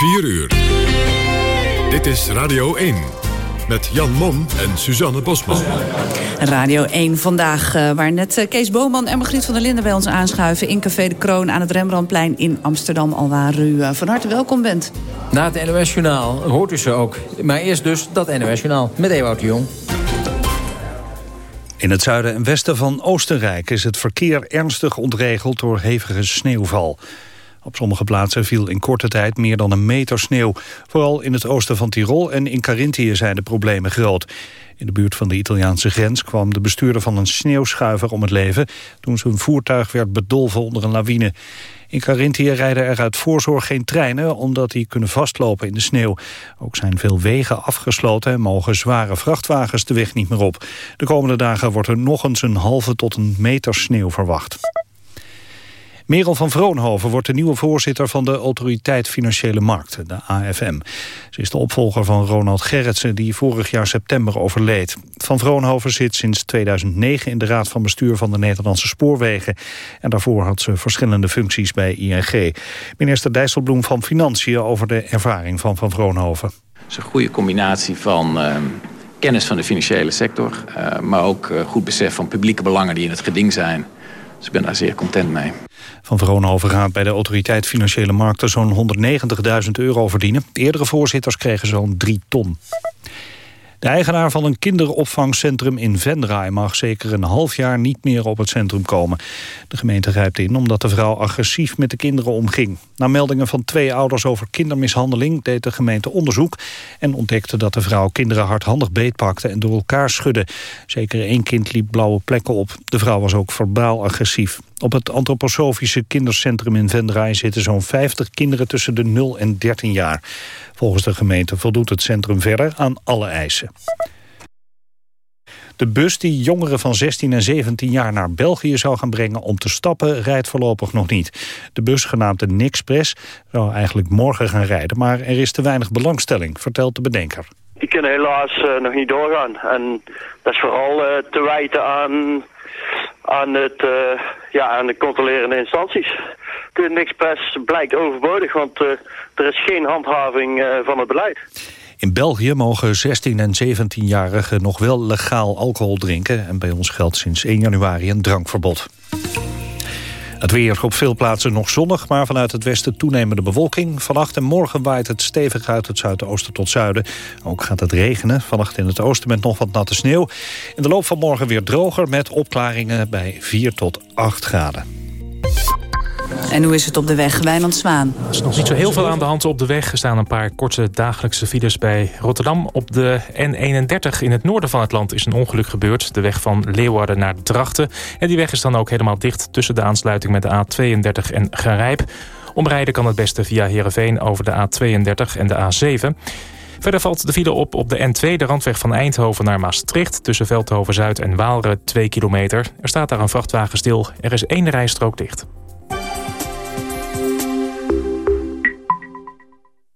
4 uur. Dit is Radio 1. Met Jan Mom en Suzanne Bosman. Radio 1 vandaag, uh, waar net uh, Kees Boman en Margriet van der Linden bij ons aanschuiven... in Café de Kroon aan het Rembrandtplein in Amsterdam... al waar u uh, van harte welkom bent. Na het NOS-journaal hoort u ze ook. Maar eerst dus dat NOS-journaal met Ewout de Jong. In het zuiden en westen van Oostenrijk is het verkeer ernstig ontregeld door hevige sneeuwval. Op sommige plaatsen viel in korte tijd meer dan een meter sneeuw. Vooral in het oosten van Tirol en in Carinthië zijn de problemen groot. In de buurt van de Italiaanse grens kwam de bestuurder van een sneeuwschuiver om het leven... toen zijn voertuig werd bedolven onder een lawine. In Carinthië rijden er uit voorzorg geen treinen... omdat die kunnen vastlopen in de sneeuw. Ook zijn veel wegen afgesloten... en mogen zware vrachtwagens de weg niet meer op. De komende dagen wordt er nog eens een halve tot een meter sneeuw verwacht. Merel van Vroonhoven wordt de nieuwe voorzitter van de Autoriteit Financiële Markten, de AFM. Ze is de opvolger van Ronald Gerritsen, die vorig jaar september overleed. Van Vroonhoven zit sinds 2009 in de Raad van Bestuur van de Nederlandse Spoorwegen. En daarvoor had ze verschillende functies bij ING. Minister Dijsselbloem van Financiën over de ervaring van Van Vroonhoven. Het is een goede combinatie van... Uh kennis van de financiële sector, uh, maar ook uh, goed besef van publieke belangen die in het geding zijn. Dus ik ben daar zeer content mee. Van Vroonhoven gaat bij de Autoriteit Financiële Markten zo'n 190.000 euro verdienen. eerdere voorzitters kregen zo'n 3 ton. De eigenaar van een kinderopvangcentrum in Venray mag zeker een half jaar niet meer op het centrum komen. De gemeente grijpt in omdat de vrouw agressief met de kinderen omging. Na meldingen van twee ouders over kindermishandeling deed de gemeente onderzoek en ontdekte dat de vrouw kinderen hardhandig beetpakte en door elkaar schudde. Zeker één kind liep blauwe plekken op. De vrouw was ook verbaal agressief. Op het antroposofische kindercentrum in Venray zitten zo'n 50 kinderen tussen de 0 en 13 jaar. Volgens de gemeente voldoet het centrum verder aan alle eisen. De bus die jongeren van 16 en 17 jaar naar België zou gaan brengen om te stappen, rijdt voorlopig nog niet. De bus, genaamd de Nixpress, zou eigenlijk morgen gaan rijden, maar er is te weinig belangstelling, vertelt de bedenker. Die kunnen helaas uh, nog niet doorgaan. En dat is vooral uh, te wijten aan, aan, het, uh, ja, aan de controlerende instanties. De Nixpress blijkt overbodig, want er is geen handhaving van het beleid. In België mogen 16 en 17-jarigen nog wel legaal alcohol drinken. En bij ons geldt sinds 1 januari een drankverbod. Het weer op veel plaatsen nog zonnig, maar vanuit het westen toenemende bewolking. Vannacht en morgen waait het stevig uit het zuidoosten tot zuiden. Ook gaat het regenen, vannacht in het oosten met nog wat natte sneeuw. In de loop van morgen weer droger met opklaringen bij 4 tot 8 graden. En hoe is het op de weg, Wijnand Zwaan? Er is nog niet zo heel veel aan de hand op de weg. Er staan een paar korte dagelijkse files bij Rotterdam. Op de N31 in het noorden van het land is een ongeluk gebeurd. De weg van Leeuwarden naar Drachten. En die weg is dan ook helemaal dicht tussen de aansluiting met de A32 en Garijp. Omrijden kan het beste via Heerenveen over de A32 en de A7. Verder valt de file op op de N2, de randweg van Eindhoven naar Maastricht... tussen Veldhoven-Zuid en Waalre, 2 kilometer. Er staat daar een vrachtwagen stil. Er is één rijstrook dicht.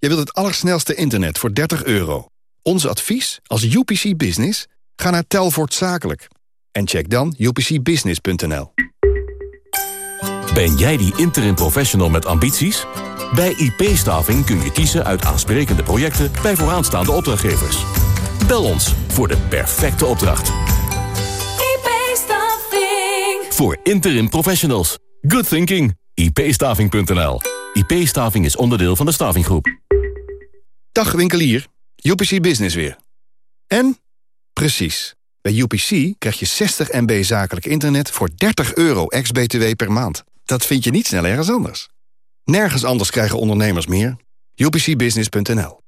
Je wilt het allersnelste internet voor 30 euro. Ons advies als UPC Business? Ga naar Telvoort Zakelijk. En check dan upcbusiness.nl. Ben jij die interim professional met ambities? Bij IP-staving kun je kiezen uit aansprekende projecten bij vooraanstaande opdrachtgevers. Bel ons voor de perfecte opdracht. IP-staving. Voor interim professionals. Good thinking. ipstaving.nl IP-staving is onderdeel van de stavinggroep. Dag winkelier. UPC Business weer. En? Precies. Bij UPC krijg je 60 MB zakelijk internet voor 30 euro ex-BTW per maand. Dat vind je niet snel ergens anders. Nergens anders krijgen ondernemers meer. UPCbusiness.nl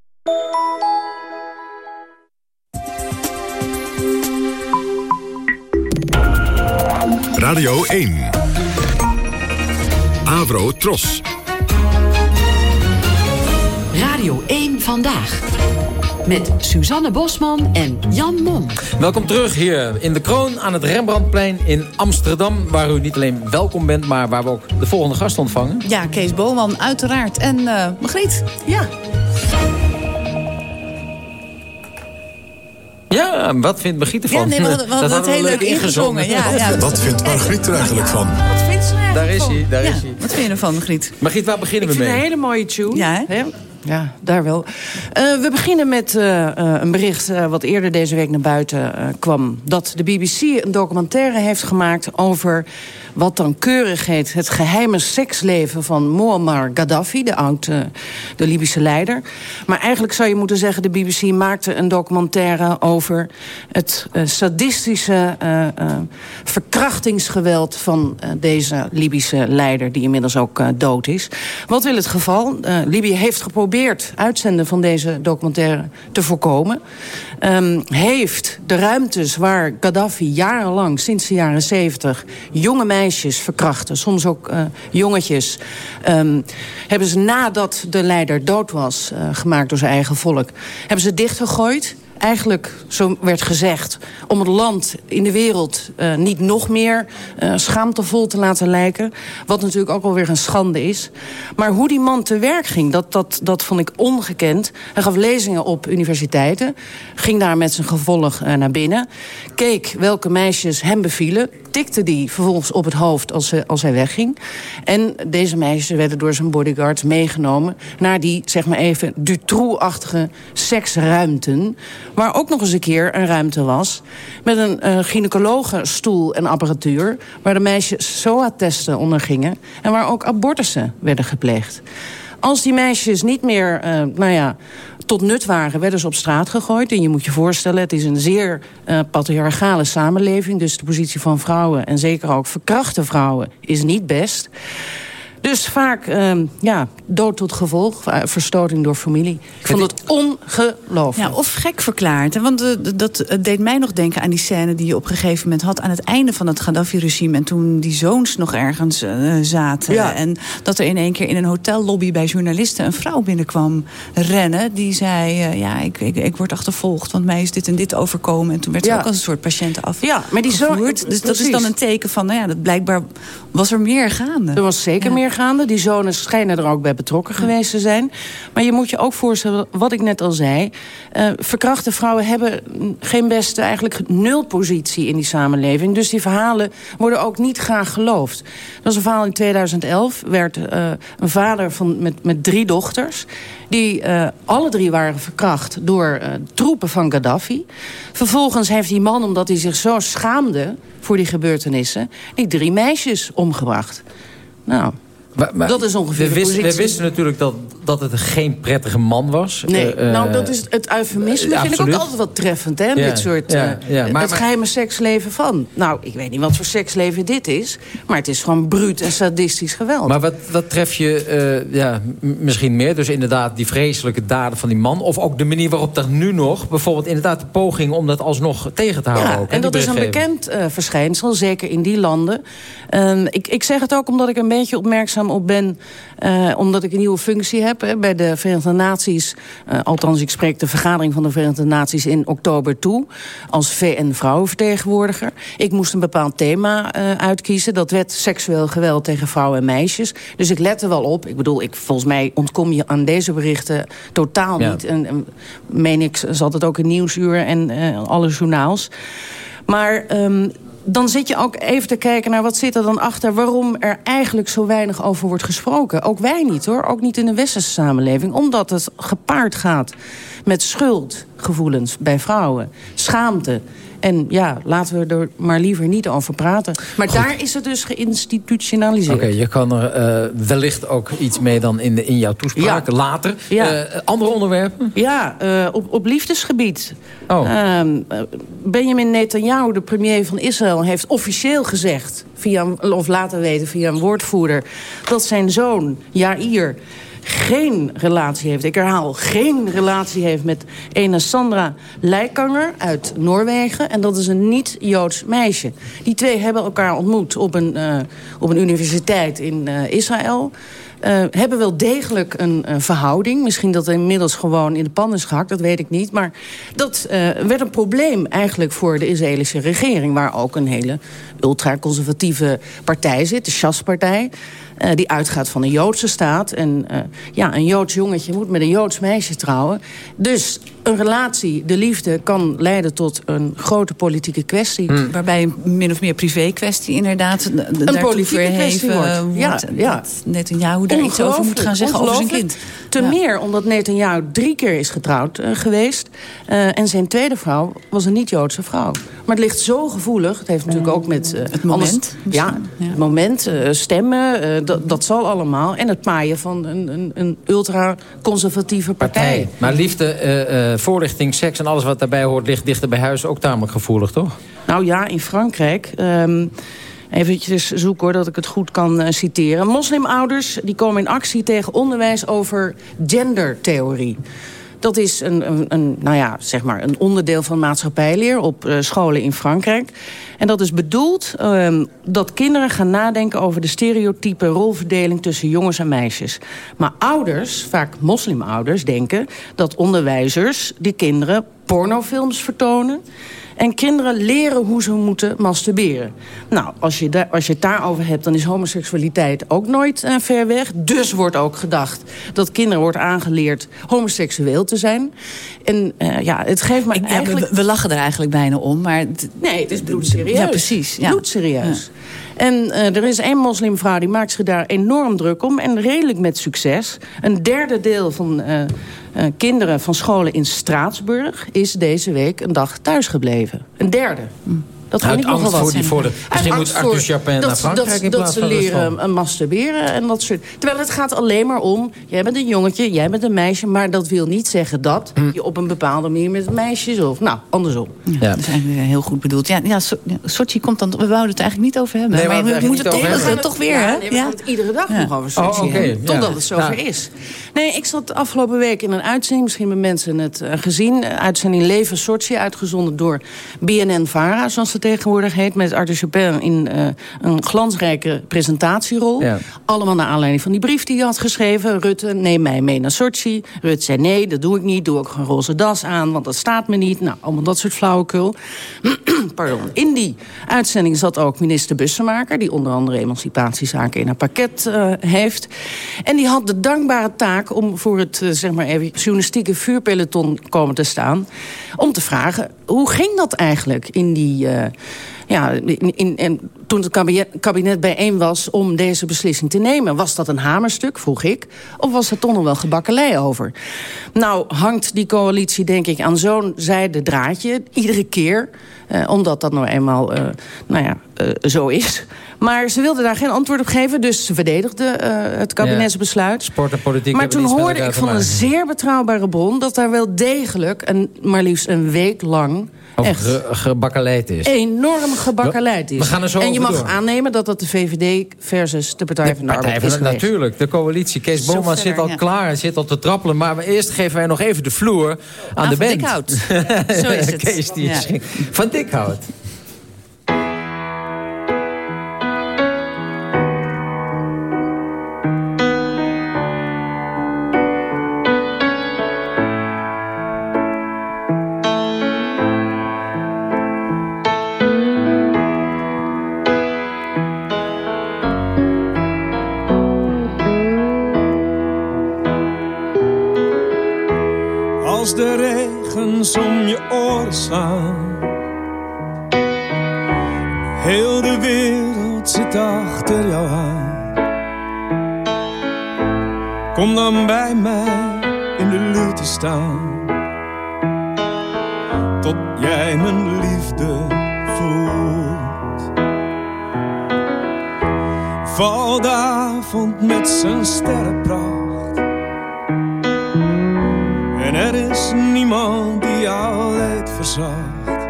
Radio 1. Avro Tros. Radio 1 Vandaag. Met Suzanne Bosman en Jan Mom. Welkom terug hier in de Kroon aan het Rembrandtplein in Amsterdam... waar u niet alleen welkom bent, maar waar we ook de volgende gast ontvangen. Ja, Kees Boman uiteraard. En uh, Margriet. Ja. Ja, wat vindt Margriet ervan? Ja, nee, we hadden, we hadden het heel leuk ingezongen. Ja, ja. Wat vindt Margriet er eigenlijk van? Wat vindt ze er Daar is hij, daar Ja, is hij. Wat vind je ervan, Margriet? Margriet, waar beginnen Ik we vind mee? een hele mooie tune. Ja, hè? Ja, daar wel. Eh, we beginnen met eh, eh, een bericht wat eerder deze week naar buiten kwam. Dat de BBC een documentaire heeft gemaakt over wat dan keurig heet... het geheime seksleven van Muammar Gaddafi, de oud de Libische leider. Maar eigenlijk zou je moeten zeggen... de BBC maakte een documentaire over het eh, sadistische eh, eh, verkrachtingsgeweld... van deze Libische leider, die inmiddels ook dood is. Wat wil het geval? Libië heeft geprobeerd uitzenden van deze documentaire te voorkomen. Ehm, heeft de ruimtes waar Gaddafi jarenlang, sinds de jaren zeventig... jonge meisjes verkrachten, soms ook eh, jongetjes... ehm, hebben ze nadat de leider dood was, eh, gemaakt door zijn eigen volk... hebben ze dichtgegooid eigenlijk, zo werd gezegd... om het land in de wereld uh, niet nog meer uh, schaamtevol te laten lijken. Wat natuurlijk ook alweer een schande is. Maar hoe die man te werk ging, dat, dat, dat vond ik ongekend. Hij gaf lezingen op universiteiten. Ging daar met zijn gevolg naar binnen. Keek welke meisjes hem bevielen. Tikte die vervolgens op het hoofd als, als hij wegging. En deze meisjes werden door zijn bodyguards meegenomen... naar die, zeg maar even, Dutroux-achtige seksruimten... waar ook nog eens een keer een ruimte was... met een uh, gynaecologenstoel en apparatuur... waar de meisjes SOA-testen ondergingen... en waar ook abortussen werden gepleegd. Als die meisjes niet meer, uh, nou ja, tot nut waren, werden ze op straat gegooid. En je moet je voorstellen, het is een zeer uh, patriarchale samenleving. Dus de positie van vrouwen, en zeker ook verkrachte vrouwen, is niet best. Dus vaak uh, ja, dood tot gevolg, verstoting door familie. Ik vond het ongelooflijk. Ja, of gek verklaard. Want uh, dat deed mij nog denken aan die scène die je op een gegeven moment had... aan het einde van het Gaddafi-regime. En toen die zoons nog ergens zaten. Ja. En dat er in één keer in een hotellobby bij journalisten... een vrouw binnenkwam rennen. Die zei, ja, ik, ik, ik word achtervolgd. Want mij is dit en dit overkomen. En toen werd ze Ja. ook als een soort patiënt af. Ja, maar die Dus dat is dan een teken van, nou ja, dat blijkbaar was er meer gaande. Er was zeker meer gaande. Die zonen schijnen er ook bij betrokken geweest te zijn. Maar je moet je ook voorstellen, wat ik net al zei... eh, verkrachte vrouwen hebben geen beste, eigenlijk nul positie in die samenleving. Dus die verhalen worden ook niet graag geloofd. Dat was een verhaal in 2011. werd eh, een vader van, met, met drie dochters... die eh, alle drie waren verkracht door troepen van Gaddafi. Vervolgens heeft die man, omdat hij zich zo schaamde... voor die gebeurtenissen, die drie meisjes omgebracht. Nou... Maar- maar Dat is ongeveer we we wisten natuurlijk dat, dat het geen prettige man was. Nee, Eh, nou eh, dat is het eufemisme eh, vind ik ook altijd wat treffend, hè? Ja, dit soort, ja, eh, ja, maar- het geheime seksleven van. Nou, ik weet niet wat voor seksleven dit is... maar het is gewoon bruut en sadistisch geweld. Maar wat, wat tref je ja, misschien meer? Dus inderdaad die vreselijke daden van die man. Of ook de manier waarop dat nu nog... bijvoorbeeld inderdaad de poging om dat alsnog tegen te houden. Ook, en dat is een bekend verschijnsel, zeker in die landen. Ehm, ik, ik zeg het ook omdat ik een beetje opmerkzaam op ben... eh, omdat ik een nieuwe functie heb hè, bij de Verenigde Naties. Eh, althans, ik spreek de vergadering van de Verenigde Naties in oktober toe... als VN-vrouwenvertegenwoordiger. Ik moest een bepaald thema eh, uitkiezen. Dat werd seksueel geweld tegen vrouwen en meisjes. Dus ik let er wel op. Ik bedoel, ik, volgens mij ontkom je aan deze berichten totaal Ja. niet. En, en meen ik, zat het ook in Nieuwsuur en alle journaals. Maar ehm, dan zit je ook even te kijken naar wat zit er dan achter... waarom er eigenlijk zo weinig over wordt gesproken. Ook wij niet, hoor. Ook niet in de westerse samenleving. Omdat het gepaard gaat met schuldgevoelens bij vrouwen. Schaamte. En ja, laten we er maar liever niet over praten. Maar daar is het dus geïnstitutionaliseerd. Oké, je kan er uh, wellicht ook iets mee dan in, de, in jouw toespraak later. Ja. Uh, andere onderwerpen? Ja, uh, op, op liefdesgebied. Oh. Ehm, Benjamin Netanyahu, de premier van Israël, heeft officieel gezegd... Via, of laten weten via een woordvoerder... dat zijn zoon, Jair geen relatie heeft, ik herhaal, geen relatie heeft met Sandra Leikanger uit Noorwegen. En dat is een niet-Joods meisje. Die twee hebben elkaar ontmoet op een, uh, op een universiteit in uh, Israël. Uh, hebben wel degelijk een verhouding. Misschien dat het inmiddels gewoon in de pan is gehakt, dat weet ik niet. Maar dat werd een probleem eigenlijk voor de Israëlische regering... waar ook een hele ultraconservatieve partij zit, de Shas-partij... Uh, die uitgaat van een Joodse staat. En uh, ja, een Joods jongetje moet met een Joods meisje trouwen. Dus een relatie, de liefde, kan leiden tot een grote politieke kwestie. Hmm. Waarbij een min of meer privé kwestie inderdaad... Een politieke kwestie wordt. Wordt ja, ja. Netanyahu daar iets over moet gaan zeggen over zijn kind. Te ja. meer omdat Netanyahu drie keer is getrouwd uh, geweest. Uh, en zijn tweede vrouw was een niet-Joodse vrouw. Maar het ligt zo gevoelig. Het heeft natuurlijk ook met... het moment. Alles, ja, ja, het moment, stemmen, dat, dat zal allemaal. En het paaien van een, een, een ultra-conservatieve partij. partij. Maar liefde voorlichting, seks en alles wat daarbij hoort... ligt dichter bij huis ook tamelijk gevoelig, toch? Nou ja, in Frankrijk... Um, Eventjes zoeken hoor, dat ik het goed kan uh, citeren. Moslimouders die komen in actie tegen onderwijs over gendertheorie. Dat is een, een, een, nou ja, zeg maar een onderdeel van maatschappijleer op uh, scholen in Frankrijk. En dat is bedoeld uh, dat kinderen gaan nadenken over de stereotype rolverdeling tussen jongens en meisjes. Maar ouders, vaak moslimouders, denken dat onderwijzers die kinderen pornofilms vertonen en kinderen leren hoe ze moeten masturberen. Nou, als je, daar, als je het daarover hebt, dan is homoseksualiteit ook nooit uh, ver weg. Dus wordt ook gedacht dat kinderen wordt aangeleerd homoseksueel te zijn. En uh, ja, het geeft me Ik, eigenlijk... We, we, lachen er eigenlijk bijna om, maar... Nee, het is bloedserieus. Ja, precies. Ja. Bloedserieus. Ja. En uh, er is één moslimvrouw die maakt zich daar enorm druk om. En redelijk met succes. Een derde deel van uh, uh, kinderen van scholen in Straatsburg... is deze week een dag thuisgebleven. Een derde. Mm. Dat vind ik nogal wat. Voor die, voor de, misschien moet Arthur Chapin naar Frankrijk dat, dat ze leren masturberen en dat soort. Terwijl het gaat alleen maar om... jij bent een jongetje, jij bent een meisje... maar dat wil niet zeggen dat hm. je op een bepaalde manier met meisjes... of nou, andersom. Ja, ja. Dat is eigenlijk heel goed bedoeld. Ja, ja, so, Sochi komt dan... We wouden het eigenlijk niet over hebben. Nee, maar, we, we moeten het toch weer, ja, hè? Nee, we gaan het iedere dag nog over Sochi oh, okay. Totdat het zover is. Nee, ik zat afgelopen week in een uitzending... misschien hebben mensen het uh, gezien. Uitzending Leven Sochi, uitgezonden door BNN-VARA... zoals het tegenwoordig heet met Arthur Chapin in uh, een glansrijke presentatierol. Ja. Allemaal naar aanleiding van die brief die hij had geschreven. Rutte, neem mij mee naar Sochi. Rutte zei nee, dat doe ik niet. Doe ook een roze das aan, want dat staat me niet. Nou, allemaal dat soort flauwekul. Pardon. In die uitzending zat ook minister Bussemaker... die onder andere emancipatiezaken in haar pakket uh, heeft. En die had de dankbare taak om voor het uh, zeg maar even, journalistieke vuurpeloton komen te staan... om te vragen, hoe ging dat eigenlijk in die... Uh, ja, in, in, in, toen het kabinet, kabinet bijeen was om deze beslissing te nemen. Was dat een hamerstuk, vroeg ik? Of was er toch nog wel gebakkelei over? Nou, hangt die coalitie denk ik aan zo'n zijde draadje. Iedere keer. Uh, omdat dat nou eenmaal, uh, nou ja, uh, zo is. Maar ze wilde daar geen antwoord op geven, dus ze verdedigde het kabinetsbesluit. Ja, sport en politiek maar toen hoorde ik van een zeer betrouwbare bron... dat daar wel degelijk, een, maar liefst een week lang... Of Echt. Ge gebakkeleid is. Enorm gebakkeleid is. We gaan er zo en je mag door. aannemen dat dat de VVD versus de Partij de van de Partij Arbeid is van, Natuurlijk, de coalitie. Kees Zo verder, zit al ja. klaar, zit al te trappelen. Maar eerst geven wij nog even de vloer aan, Aan de Van band. Dikhout. Zo is het. Kees die Ja. van Dikhout. Regens om je oren slaan. Heel de wereld zit achter jou aan. Kom dan bij mij in de lucht te staan. tot jij mijn liefde voelt. Valdavond met zijn sterrenpracht. Er is niemand die leed verzacht.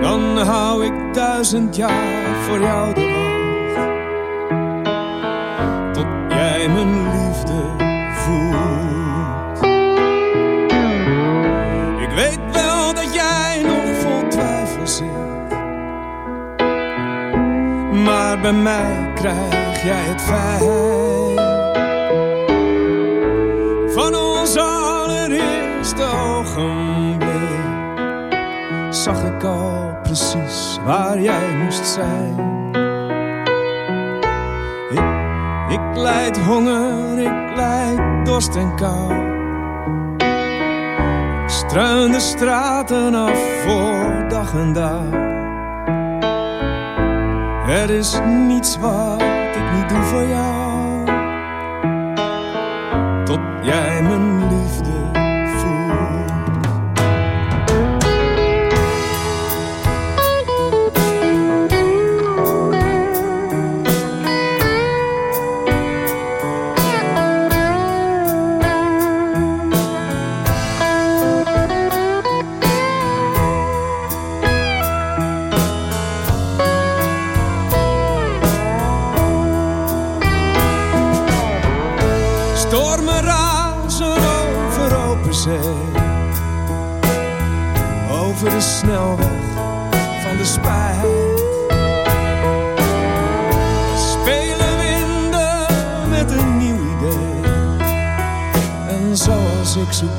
Dan hou ik duizend jaar voor jou de wacht. Tot jij mijn liefde voelt. Ik weet wel dat jij nog vol twijfel zit. Maar bij mij krijg jij het fijn. Precies waar jij moest zijn. Ik, ik leid honger, ik leid dorst en kou. Ik struin de straten af voor dag en dag. Er is niets wat ik niet doe voor jou.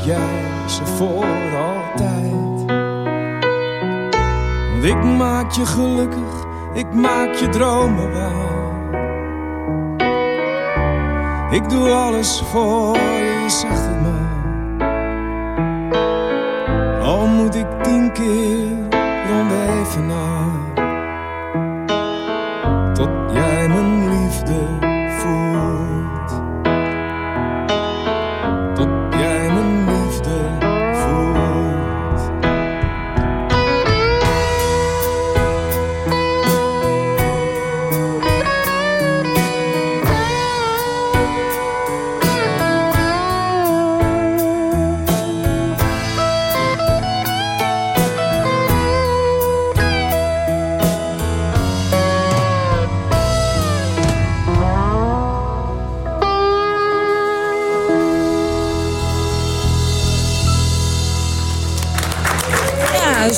Jij ze voor altijd. Want ik maak je gelukkig, ik maak je dromen waar. Ik doe alles voor je, zegt het maar. Al moet ik tien keer rond even na.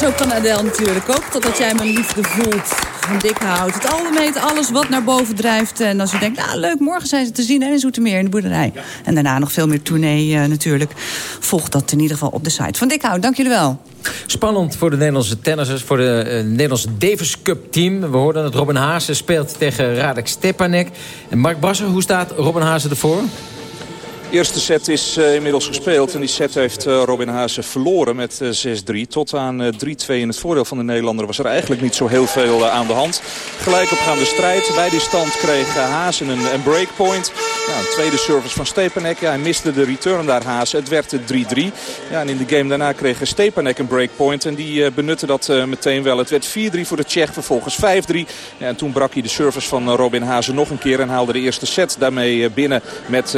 Zo kan Adele natuurlijk ook. Totdat jij mijn liefde voelt. Van dik houdt. Het algemeen alles wat naar boven drijft. En als u denkt, nou leuk, morgen zijn ze te zien hè, in Zoetermeer in de boerderij. En daarna nog veel meer tournee eh, natuurlijk. Volg dat in ieder geval op de site van Dikhout. Dank jullie wel. Spannend voor de Nederlandse tennissers, voor de eh, Nederlandse Davis Cup team. We hoorden dat Robin Haase speelt tegen Radek Stepanek. En Mark Brasser, hoe staat Robin Haase ervoor? Eerste set is uh, inmiddels gespeeld. En die set heeft uh, Robin Haase verloren met uh, 6-3. Tot aan 3-2 in het voordeel van de Nederlander was er eigenlijk niet zo heel veel aan de hand. Gelijk opgaande strijd. Bij die stand kreeg Haase een, een breakpoint. Een tweede service van Stepanek. Ja, hij miste de return daar Haase. Het werd 3-3. Ja, en in de game daarna kreeg Stepanek een breakpoint. En die benutte dat meteen wel. Het werd 4-3 voor de Tsjech. Vervolgens 5-3. Ja, en toen brak hij de service van Robin Haase nog een keer. En haalde de eerste set daarmee binnen met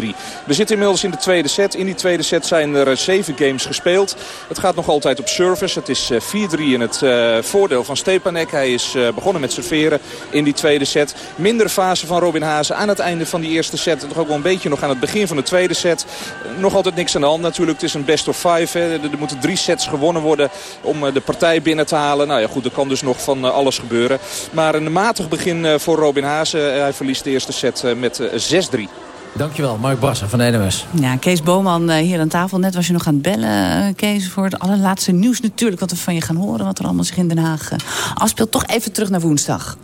6-3. We zitten inmiddels in de tweede set. In die tweede set zijn er zeven games gespeeld. Het gaat nog altijd op service. Het is 4-3 in het uh, voordeel van Stepanek. Hij is begonnen met serveren in die tweede set. Mindere fase van Robin Hazen aan het einde van die eerste set. Toch ook wel een beetje nog aan het begin van de tweede set. Nog altijd niks aan de hand natuurlijk. Het is een best of five. Hè. Er moeten drie sets gewonnen worden om de partij binnen te halen. Nou ja goed, er kan dus nog van alles gebeuren. Maar een matig begin voor Robin Hazen. hij verliest de eerste set met 6-3. Dankjewel, Mark Brasser van NOS. Ja, Kees Boman hier aan tafel. Net was je nog aan het bellen, Kees, voor het allerlaatste nieuws natuurlijk. Wat we van je gaan horen, wat er allemaal zich in Den Haag afspeelt. Toch even terug naar woensdag.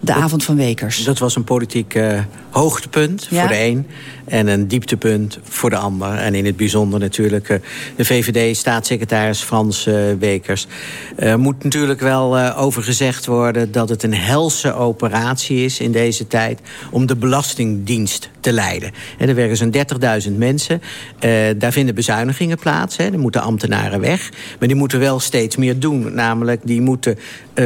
De avond van Wekers. Dat was een politiek uh, hoogtepunt ja? voor de een. En een dieptepunt voor de ander. En in het bijzonder natuurlijk uh, de VVD-staatssecretaris Frans uh, Wekers. Er moet natuurlijk wel uh, over gezegd worden dat het een helse operatie is in deze tijd... om de Belastingdienst te leiden. En er werken zo'n 30.000 mensen. daar vinden bezuinigingen plaats. Hè. Er moeten ambtenaren weg. Maar die moeten wel steeds meer doen. Namelijk, die moeten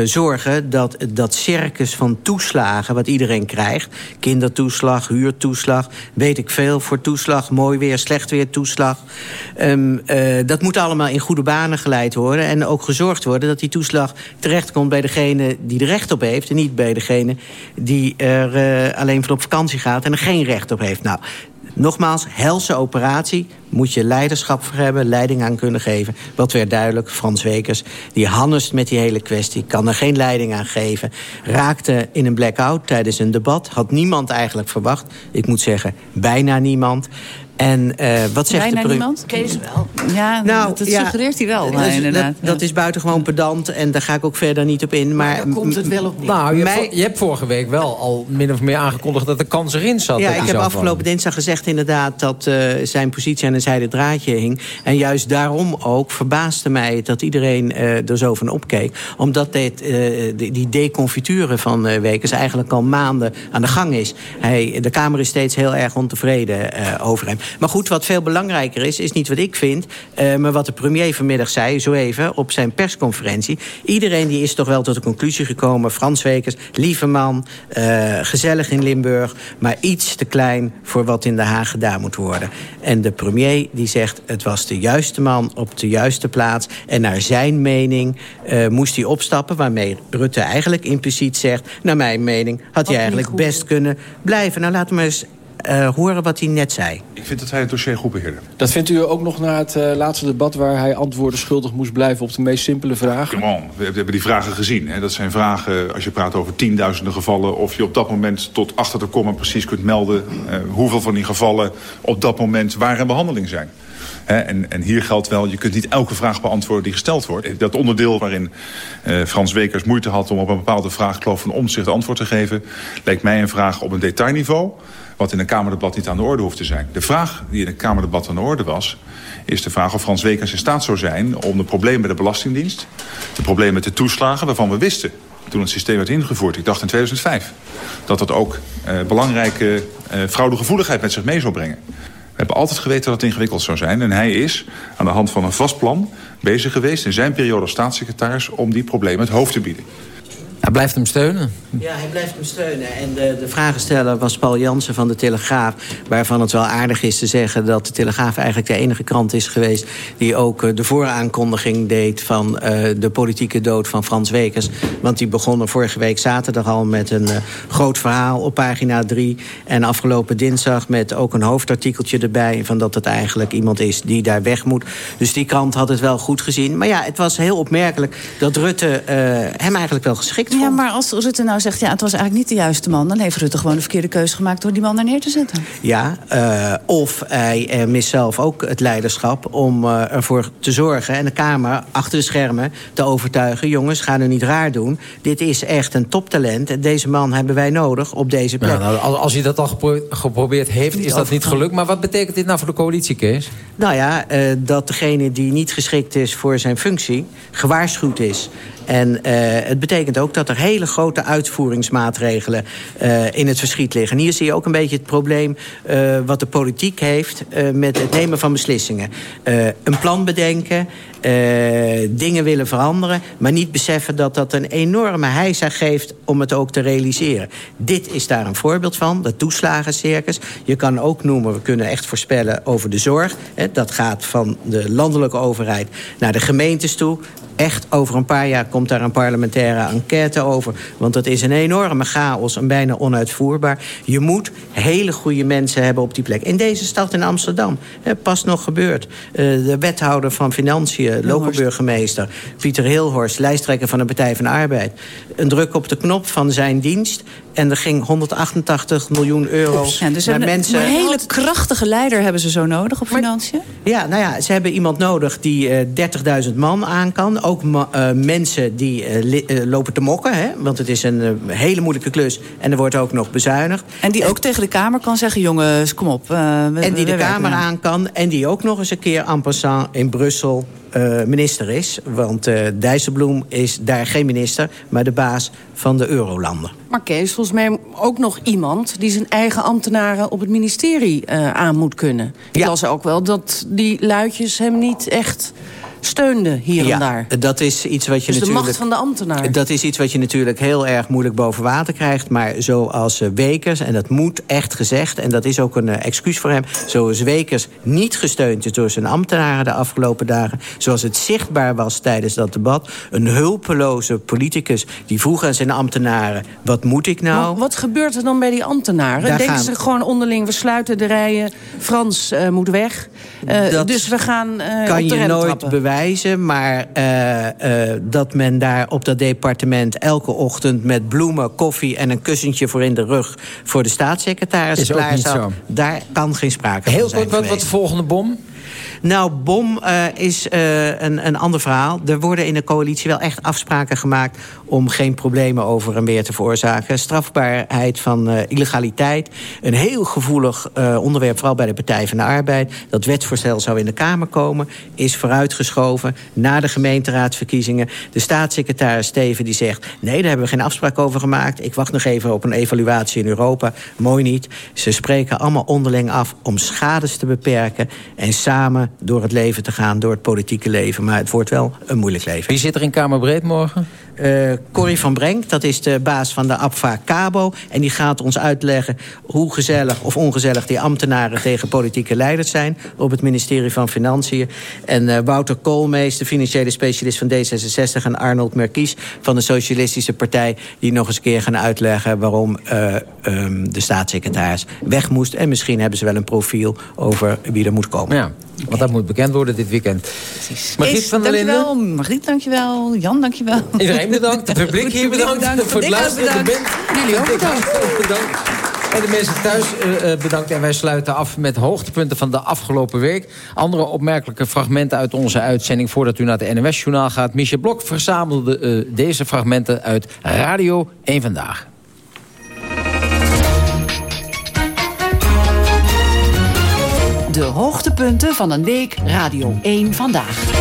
zorgen dat dat circus van toeslagen... wat iedereen krijgt, kindertoeslag, huurtoeslag... weet ik veel voor toeslag, mooi weer, slecht weer toeslag... Um, uh, dat moet allemaal in goede banen geleid worden... en ook gezorgd worden dat die toeslag terechtkomt bij degene die er recht op heeft... en niet bij degene die er uh, alleen van op vakantie gaat en er geen recht op heeft. Nou, Nogmaals, helse operatie, moet je leiderschap voor hebben, leiding aan kunnen geven. Wat werd duidelijk, Frans Wekers, die hannest met die hele kwestie... kan er geen leiding aan geven. Raakte in een blackout tijdens een debat. Had niemand eigenlijk verwacht. Ik moet zeggen, bijna niemand. En uh, wat zegt Bijna de niemand? Kees wel. Ja, nou, dat ja, suggereert hij wel. Dat, dat, dat is buitengewoon pedant en daar ga ik ook verder niet op in. Maar, maar komt het wel op neer. Nou, je, mij... hebt, je, hebt, vorige week wel al min of meer aangekondigd dat de kans erin zat. Ja, ik heb afgelopen dinsdag gezegd inderdaad dat uh, zijn positie aan een zijde draadje hing. En juist daarom ook verbaasde mij dat iedereen uh, er zo van opkeek. Omdat dit, die, die deconfiture van Wekers eigenlijk al maanden aan de gang is. Hij, de Kamer is steeds heel erg ontevreden over hem. Maar goed, wat veel belangrijker is, is niet wat ik vind... Uh, maar wat de premier vanmiddag zei, zo even, op zijn persconferentie. Iedereen die is toch wel tot de conclusie gekomen... Frans Wekers, lieve man, uh, gezellig in Limburg... maar iets te klein voor wat in Den Haag gedaan moet worden. En de premier die zegt, het was de juiste man op de juiste plaats... en naar zijn mening uh, moest hij opstappen... waarmee Rutte eigenlijk impliciet zegt... naar mijn mening had hij eigenlijk best kunnen blijven. Nou, laten we maar eens uh, horen wat hij net zei. Ik vind dat hij het dossier goed beheerde. Dat vindt u ook nog na het uh, laatste debat... waar hij antwoorden schuldig moest blijven op de meest simpele vragen? Come on, we hebben die vragen gezien. Hè. Dat zijn vragen, als je praat over tienduizenden gevallen... of je op dat moment tot achter de komma precies kunt melden... Uh, hoeveel van die gevallen op dat moment waar in behandeling zijn. He, en, en, hier geldt wel, je kunt niet elke vraag beantwoorden die gesteld wordt. Dat onderdeel waarin uh, Frans Wekers moeite had om op een bepaalde vraag... geloof van omzicht antwoord te geven... lijkt mij een vraag op een detailniveau wat in een Kamerdebat niet aan de orde hoeft te zijn. De vraag die in een Kamerdebat aan de orde was... is de vraag of Frans Wekers in staat zou zijn... om de problemen met de Belastingdienst... de problemen met de toeslagen waarvan we wisten... toen het systeem werd ingevoerd, ik dacht in 2005... dat dat ook uh, belangrijke uh, fraudegevoeligheid met zich mee zou brengen. We hebben altijd geweten dat het ingewikkeld zou zijn. En hij is aan de hand van een vast plan bezig geweest... in zijn periode als staatssecretaris om die problemen het hoofd te bieden. Hij blijft hem steunen. Ja, hij blijft hem steunen. En de, de vragensteller was Paul Jansen van de Telegraaf... waarvan het wel aardig is te zeggen dat de Telegraaf eigenlijk de enige krant is geweest... die ook uh, de vooraankondiging deed van uh, de politieke dood van Frans Wekers. Want die begonnen vorige week zaterdag al met een uh, groot verhaal op pagina 3. En afgelopen dinsdag met ook een hoofdartikeltje erbij... van dat het eigenlijk iemand is die daar weg moet. Dus die krant had het wel goed gezien. Maar ja, het was heel opmerkelijk dat Rutte hem eigenlijk wel geschikt ja, maar als Rutte nou zegt, ja, het was eigenlijk niet de juiste man... dan heeft Rutte gewoon de verkeerde keuze gemaakt door die man daar neer te zetten. Ja, uh, of hij uh, mist zelf ook het leiderschap om uh, ervoor te zorgen... en de Kamer achter de schermen te overtuigen... jongens, ga nu niet raar doen. Dit is echt een toptalent. En deze man hebben wij nodig op deze plek. Ja, nou, als hij dat al gepro geprobeerd heeft, is dat niet gelukt. Maar wat betekent dit nou voor de coalitie, Kees? Nou ja, dat degene die niet geschikt is voor zijn functie... gewaarschuwd is. En uh, het betekent ook dat er hele grote uitvoeringsmaatregelen uh, in het verschiet liggen. En hier zie je ook een beetje het probleem uh, wat de politiek heeft met het nemen van beslissingen. een plan bedenken, dingen willen veranderen... maar niet beseffen dat dat een enorme heisa geeft om het ook te realiseren. Dit is daar een voorbeeld van, de toeslagencircus. Je kan ook noemen, we kunnen echt voorspellen over de zorg. Hè, dat gaat van de landelijke overheid naar de gemeentes toe echt over een paar jaar komt daar een parlementaire enquête over. Want dat is een enorme chaos en bijna onuitvoerbaar. Je moet hele goede mensen hebben op die plek. In deze stad in Amsterdam. Pas nog gebeurd. Uh, de wethouder van Financiën, lokale burgemeester... Pieter Hilhorst, lijsttrekker van de Partij van de Arbeid. Een druk op de knop van zijn dienst... En er ging 188 miljoen euro ja, dus naar een, mensen. Een hele krachtige leider hebben ze zo nodig op financiën? Ja, nou ja, ze hebben iemand nodig die uh, 30.000 man aan kan. Ook uh, mensen die lopen te mokken. Hè, want het is een hele moeilijke klus. En er wordt ook nog bezuinigd. En die ook tegen de Kamer kan zeggen, jongens, kom op. en die de Kamer aan kan. En die ook nog eens een keer en passant in Brussel minister is. Want uh, Dijsselbloem is daar geen minister, maar de baas van de eurolanden. Maar Kees, volgens mij ook nog iemand... die zijn eigen ambtenaren op het ministerie uh, aan moet kunnen. Ik ja. las ook wel dat die luidjes hem niet echt steunde hier ja, en daar. dat is iets wat je dus natuurlijk... de macht van de ambtenaar. Dat is iets wat je natuurlijk heel erg moeilijk boven water krijgt. Maar zoals Wekers, en dat moet echt gezegd... en dat is ook een excuus voor hem... zoals Wekers niet gesteund is door zijn ambtenaren de afgelopen dagen... zoals het zichtbaar was tijdens dat debat... een hulpeloze politicus die vroeg aan zijn ambtenaren... wat moet ik nou? Maar wat gebeurt er dan bij die ambtenaren? Daar Denken gaan... ze gewoon onderling, we sluiten de rijen... Frans uh, moet weg, uh, dus we gaan uh, kan op de je nooit trappen. Maar uh, uh, dat men daar op dat departement elke ochtend met bloemen, koffie en een kussentje voor in de rug voor de staatssecretaris is klaar ook niet zat, zo. daar kan geen sprake Heel van zijn. kort, wat, wat de volgende bom? Nou, bom uh, is uh, een, een ander verhaal. Er worden in de coalitie wel echt afspraken gemaakt... om geen problemen over en weer te veroorzaken. Strafbaarheid van uh, illegaliteit. Een heel gevoelig onderwerp, vooral bij de Partij van de Arbeid. Dat wetsvoorstel zou in de Kamer komen. Is vooruitgeschoven na de gemeenteraadsverkiezingen. De staatssecretaris Steven die zegt... nee, daar hebben we geen afspraak over gemaakt. Ik wacht nog even op een evaluatie in Europa. Mooi niet. Ze spreken allemaal onderling af om schades te beperken... en samen door het leven te gaan, door het politieke leven. Maar het wordt wel een moeilijk leven. Wie zit er in Kamerbreed morgen? Uh, Corrie van Brenk, dat is de baas van de APVA Cabo. En die gaat ons uitleggen hoe gezellig of ongezellig... die ambtenaren tegen politieke leiders zijn... op het ministerie van Financiën. En uh, Wouter Koolmees, de financiële specialist van D66... en Arnold Merkies van de Socialistische Partij... die nog eens een keer gaan uitleggen... waarom uh, um, de staatssecretaris weg moest. En misschien hebben ze wel een profiel over wie er moet komen. Ja. Want dat moet bekend worden dit weekend. Precies. Margriet van der Linden. Dankjewel. Margriet, dankjewel. Jan, dankjewel. Iedereen bedankt. Het publiek hier bedankt. bedankt. Voor het luisteren. Bedankt. Jullie ook bedankt. bedankt. En de mensen thuis uh, bedankt. En wij sluiten af met hoogtepunten van de afgelopen week. Andere opmerkelijke fragmenten uit onze uitzending... voordat u naar het NOS-journaal gaat. Michel Blok verzamelde uh, deze fragmenten uit Radio 1 Vandaag. De hoogtepunten van een week Radio 1 Vandaag.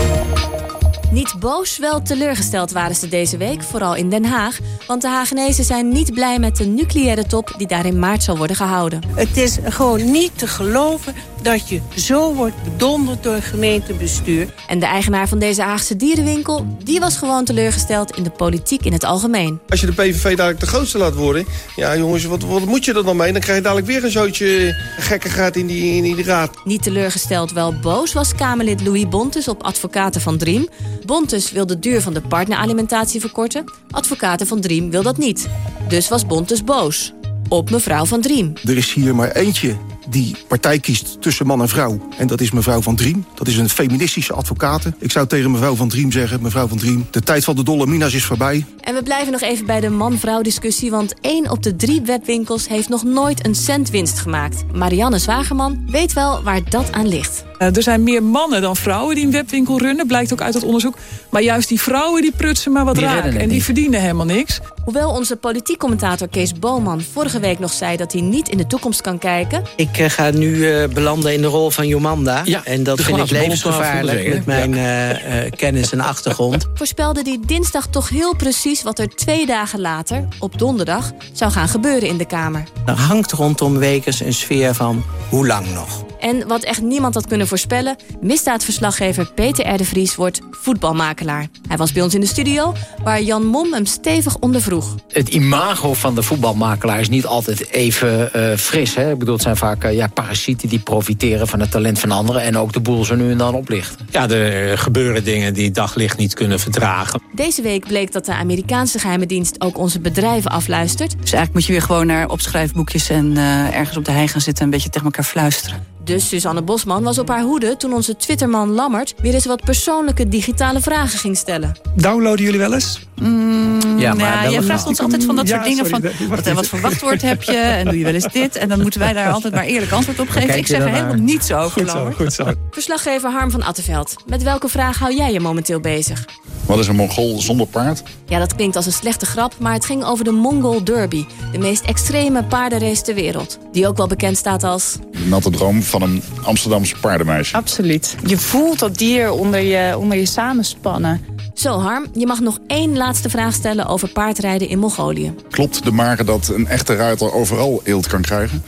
Niet boos, wel teleurgesteld waren ze deze week, vooral in Den Haag. Want de Hagenezen zijn niet blij met de nucleaire top die daar in maart zal worden gehouden. Het is gewoon niet te geloven dat je zo wordt bedonderd door een gemeentebestuur. En de eigenaar van deze Haagse dierenwinkel, die was gewoon teleurgesteld in de politiek in het algemeen. Als je de PVV dadelijk de grootste laat worden, ja jongens, wat, wat moet je er dan mee? Dan krijg je dadelijk weer een zootje gekkigheid in die, in die raad. Niet teleurgesteld, wel boos was Kamerlid Louis Bontes op advocaten van Driem. Bontes wil de duur van de partneralimentatie verkorten. Advocaten van Driem wil dat niet. Dus was Bontes boos. Op mevrouw van Driem. Er is hier maar eentje die partij kiest tussen man en vrouw. En dat is mevrouw van Driem. Dat is een feministische advocate. Ik zou tegen mevrouw van Driem zeggen, mevrouw van Driem... de tijd van de dolle mina's is voorbij. En we blijven nog even bij de man-vrouw discussie... want één op de drie webwinkels heeft nog nooit een cent winst gemaakt. Marianne Zwagerman weet wel waar dat aan ligt. Uh, er zijn meer mannen dan vrouwen die een webwinkel runnen, blijkt ook uit het onderzoek. Maar juist die vrouwen die prutsen maar wat Die raak. En die niet. verdienen helemaal niks. Hoewel onze politiek commentator Kees Boman vorige week nog zei... dat hij niet in de toekomst kan kijken... Ik uh, ga nu uh, belanden in de rol van Jomanda. Ja, en dat vind ik levensgevaarlijk met mijn uh, kennis en achtergrond. voorspelde hij dinsdag toch heel precies wat er twee dagen later, op donderdag, zou gaan gebeuren in de Kamer. Er hangt rondom Wekers een sfeer van hoe lang nog? En wat echt niemand had kunnen voorspellen, misdaadverslaggever Peter R. de Vries wordt voetbalmakelaar. Hij was bij ons in de studio, waar Jan Mom hem stevig ondervroeg. Het imago van de voetbalmakelaar is niet altijd even uh, fris. Hè? Ik bedoel, het zijn vaak uh, ja, parasieten die profiteren van het talent van anderen... en ook de boel zo nu en dan oplichten. Ja, er gebeuren dingen die daglicht niet kunnen verdragen. Deze week bleek dat de Amerikaanse geheime dienst ook onze bedrijven afluistert. Dus eigenlijk moet je weer gewoon naar opschrijfboekjes en uh, ergens op de hei gaan zitten... en een beetje tegen elkaar fluisteren. Dus Suzanne Bosman was op haar hoede toen onze Twitterman Lammert... weer eens wat persoonlijke digitale vragen ging stellen. Downloaden jullie wel eens? Mm, Ja, maar wel jij vraagt ons altijd van dat Ja, soort dingen. sorry, van, wat, wat voor wachtwoord heb je? En doe je wel eens dit? En dan moeten wij daar altijd maar eerlijk antwoord op geven. Ik zeg er helemaal niets over, Goed zo, Lammert. goed zo. Verslaggever Harm van Attenveld. Met welke vraag hou jij je momenteel bezig? Wat is een Mongool zonder paard? Ja, dat klinkt als een slechte grap, maar het ging over de Mongol Derby. De meest extreme paardenrace ter wereld. Die ook wel bekend staat als... De natte droom van een Amsterdamse paardenmeisje. Absoluut. Je voelt dat dier onder je, onder je samenspannen. Zo Harm, je mag nog één laatste vraag stellen over paardrijden in Mongolië. Klopt de mare dat een echte ruiter overal eelt kan krijgen?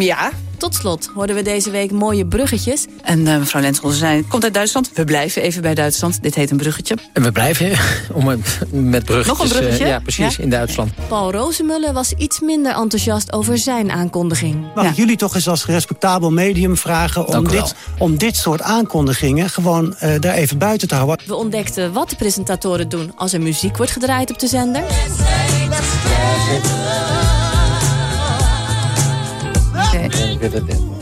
ja. Tot slot hoorden we deze week mooie bruggetjes. En eh, mevrouw Lensel zei, komt uit Duitsland. We blijven even bij Duitsland. Dit heet een bruggetje. En we blijven om het, met bruggetjes... Nog een bruggetje? eh, ja, precies, Ja? in Duitsland. Paul Rozemulle was iets minder enthousiast over zijn aankondiging. Mag ik jullie toch eens als respectabel medium vragen... om, dit, om dit soort aankondigingen gewoon eh, daar even buiten te houden? We ontdekten wat de presentatoren doen als er muziek wordt gedraaid op de zender. did it.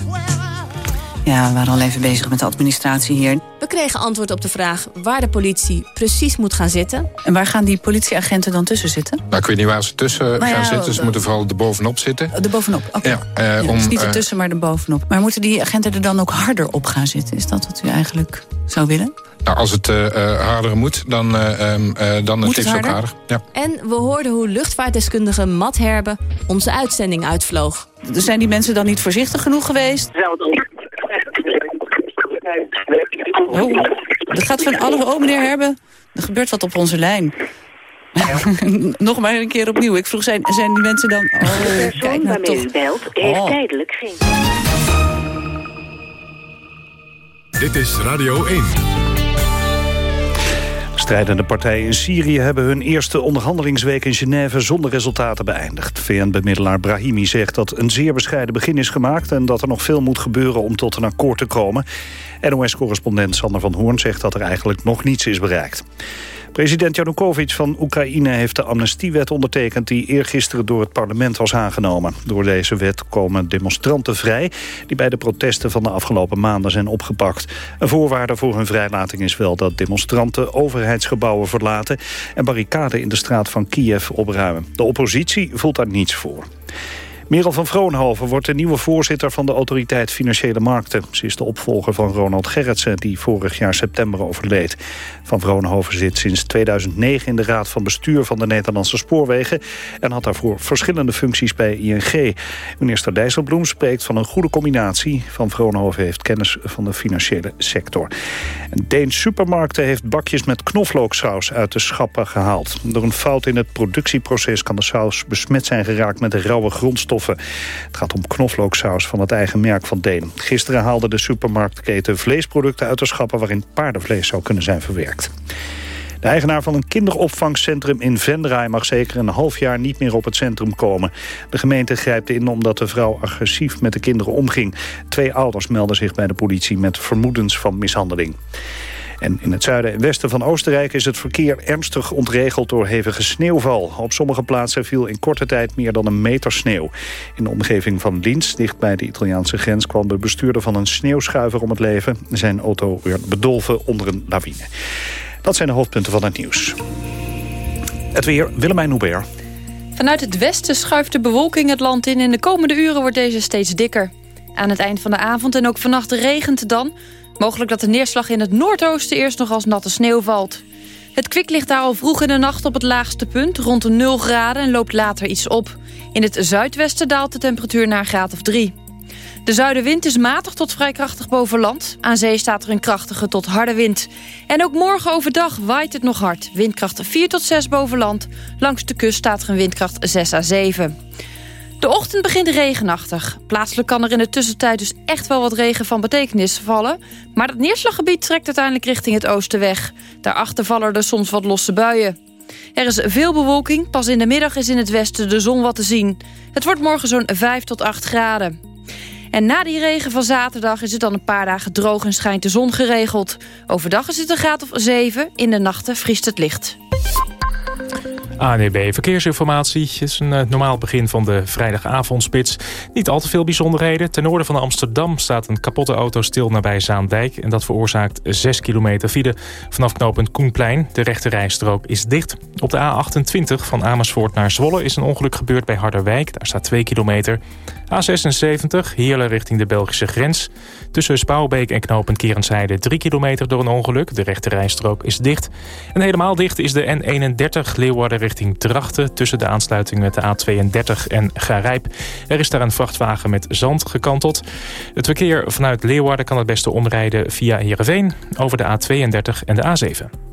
Ja, we waren al even bezig met de administratie hier. We kregen antwoord op de vraag waar de politie precies moet gaan zitten. En waar gaan die politieagenten dan tussen zitten? Nou, ik weet niet waar ze tussen Nou gaan ja, zitten. Ze eh, moeten vooral er bovenop zitten. Er bovenop, oké. Ja, eh, Ja, dus niet eh, ertussen, maar er bovenop. Maar moeten die agenten er dan ook harder op gaan zitten? Is dat wat u eigenlijk zou willen? nou, als het eh, eh, harder moet, dan, eh, ehm, eh, dan Moet het het ook harder? Ja. En we hoorden hoe luchtvaartdeskundige Matt Herbe onze uitzending uitvloog. Zijn die mensen dan niet voorzichtig genoeg geweest? Oh, dat gaat van alle... Oh, meneer Herbe, er gebeurt wat op onze lijn. Nog maar een keer opnieuw. Ik vroeg, zijn, zijn die mensen dan... Oh, kijk nou toch. belt heeft Oh. tijdelijk geen... Dit is Radio 1. Strijdende partijen in Syrië hebben hun eerste onderhandelingsweek in Genève zonder resultaten beëindigd. VN-bemiddelaar Brahimi zegt dat een zeer bescheiden begin is gemaakt... en dat er nog veel moet gebeuren om tot een akkoord te komen. NOS-correspondent Sander van Hoorn zegt dat er eigenlijk nog niets is bereikt. President Janukovic van Oekraïne heeft de amnestiewet ondertekend... die eergisteren door het parlement was aangenomen. Door deze wet komen demonstranten vrij... die bij de protesten van de afgelopen maanden zijn opgepakt. Een voorwaarde voor hun vrijlating is wel dat demonstranten... overheidsgebouwen verlaten en barricaden in de straat van Kiev opruimen. De oppositie voelt daar niets voor. Merel van Vroonhoven wordt de nieuwe voorzitter van de Autoriteit Financiële Markten. Ze is de opvolger van Ronald Gerritsen, die vorig jaar september overleed. Van Vroonhoven zit sinds 2009 in de Raad van Bestuur van de Nederlandse Spoorwegen... en had daarvoor verschillende functies bij ING. Minister Dijsselbloem spreekt van een goede combinatie. Van Vroonhoven heeft kennis van de financiële sector. Een Deens supermarkten heeft bakjes met knoflooksaus uit de schappen gehaald. Door een fout in het productieproces kan de saus besmet zijn geraakt met rauwe Het gaat om knoflooksaus van het eigen merk van Deen. Gisteren haalde de supermarktketen vleesproducten uit de schappen... waarin paardenvlees zou kunnen zijn verwerkt. De eigenaar van een kinderopvangcentrum in Venray mag zeker een half jaar niet meer op het centrum komen. De gemeente grijpt in omdat de vrouw agressief met de kinderen omging. Twee ouders melden zich bij de politie met vermoedens van mishandeling. En in het zuiden en westen van Oostenrijk is het verkeer ernstig ontregeld door hevige sneeuwval. Op sommige plaatsen viel in korte tijd meer dan een meter sneeuw. In de omgeving van Linz, dicht bij de Italiaanse grens, kwam de bestuurder van een sneeuwschuiver om het leven. Zijn auto werd bedolven onder een lawine. Dat zijn de hoofdpunten van het nieuws. Het weer, Willemijn Hubert. Vanuit het westen schuift de bewolking het land in... en de komende uren wordt deze steeds dikker. Aan het eind van de avond en ook vannacht regent het dan. Mogelijk dat de neerslag in het noordoosten eerst nog als natte sneeuw valt. Het kwik ligt daar al vroeg in de nacht op het laagste punt, rond de 0 graden... en loopt later iets op. In het zuidwesten daalt de temperatuur naar een graad of 3. De zuidenwind is matig tot vrij krachtig boven land. Aan zee staat er een krachtige tot harde wind. En ook morgen overdag waait het nog hard. Windkracht 4 tot 6 boven land. Langs de kust staat er een windkracht 6 à 7. De ochtend begint regenachtig. Plaatselijk kan er in de tussentijd dus echt wel wat regen van betekenis vallen. Maar het neerslaggebied trekt uiteindelijk richting het oosten weg. Daarachter vallen er soms wat losse buien. Er is veel bewolking. Pas in de middag is in het westen de zon wat te zien. Het wordt morgen zo'n 5 tot 8 graden. En na die regen van zaterdag is het dan een paar dagen droog en schijnt de zon geregeld. Overdag is het een graad of 7, in de nachten vriest het licht. ANEB Verkeersinformatie. Het is een uh, normaal begin van de vrijdagavondspits. Niet al te veel bijzonderheden. Ten noorden van Amsterdam staat een kapotte auto stil nabij Zaandijk. En dat veroorzaakt 6 kilometer file vanaf knooppunt Koenplein. De rechte rijstrook is dicht. Op de A28 van Amersfoort naar Zwolle is een ongeluk gebeurd bij Harderwijk. Daar staat 2 kilometer. A76, Heerlen richting de Belgische grens. Tussen Spouwbeek en knooppunt Kerensheide 3 kilometer door een ongeluk. De rechte rijstrook is dicht. En helemaal dicht is de N31 Leeuwarden richting Drachten... tussen de aansluiting met de A32 en Garijp. Er is daar een vrachtwagen met zand gekanteld. Het verkeer vanuit Leeuwarden kan het beste omrijden via Heerenveen... over de A32 en de A7.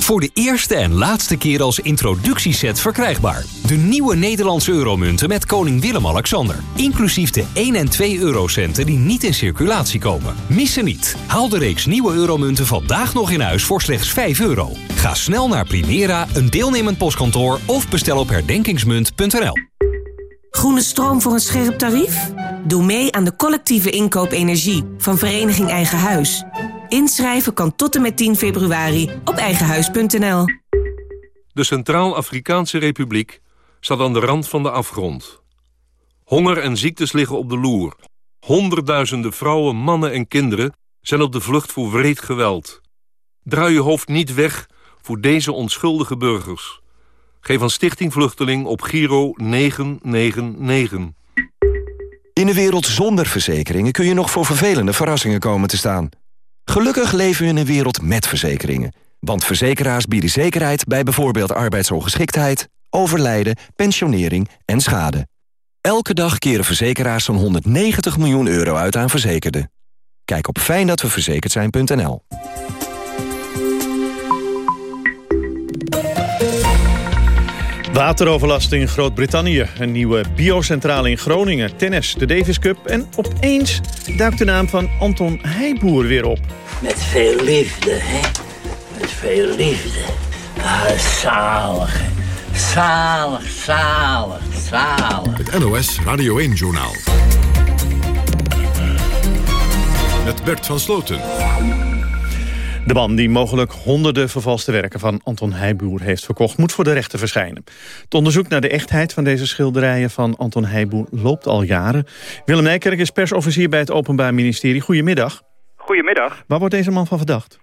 Voor de eerste en laatste keer als introductieset verkrijgbaar. De nieuwe Nederlandse euromunten met koning Willem-Alexander. Inclusief de 1 en 2 eurocenten die niet in circulatie komen. Missen niet. Haal de reeks nieuwe euromunten vandaag nog in huis voor slechts 5 euro. Ga snel naar Primera, een deelnemend postkantoor... of bestel op herdenkingsmunt.nl. Groene stroom voor een scherp tarief? Doe mee aan de collectieve inkoop energie van Vereniging Eigen Huis. Inschrijven kan tot en met 10 februari op eigenhuis.nl. De Centraal-Afrikaanse Republiek staat aan de rand van de afgrond. Honger en ziektes liggen op de loer. Honderdduizenden vrouwen, mannen en kinderen zijn op de vlucht voor wreed geweld. Draai je hoofd niet weg voor deze onschuldige burgers. Geef aan Stichting Vluchteling op Giro 999. In een wereld zonder verzekeringen kun je nog voor vervelende verrassingen komen te staan. Gelukkig leven we in een wereld met verzekeringen. Want verzekeraars bieden zekerheid bij bijvoorbeeld arbeidsongeschiktheid, overlijden, pensionering en schade. Elke dag keren verzekeraars zo'n 190 miljoen euro uit aan verzekerden. Kijk op fijndatweverzekerd Wateroverlast in Groot-Brittannië, een nieuwe biocentrale in Groningen, tennis, de Davis Cup... en opeens duikt de naam van Anton Heijboer weer op. Met veel liefde, hè? Met veel liefde. Ah, zalig, Zalig, zalig, zalig. Het NOS Radio 1-journaal. Met Bert van Sloten. De man die mogelijk honderden vervalste werken van Anton Heijboer heeft verkocht... moet voor de rechter verschijnen. Het onderzoek naar de echtheid van deze schilderijen van Anton Heijboer loopt al jaren. Willem Nijkerk is persofficier bij het Openbaar Ministerie. Goedemiddag. Goedemiddag. Waar wordt deze man van verdacht?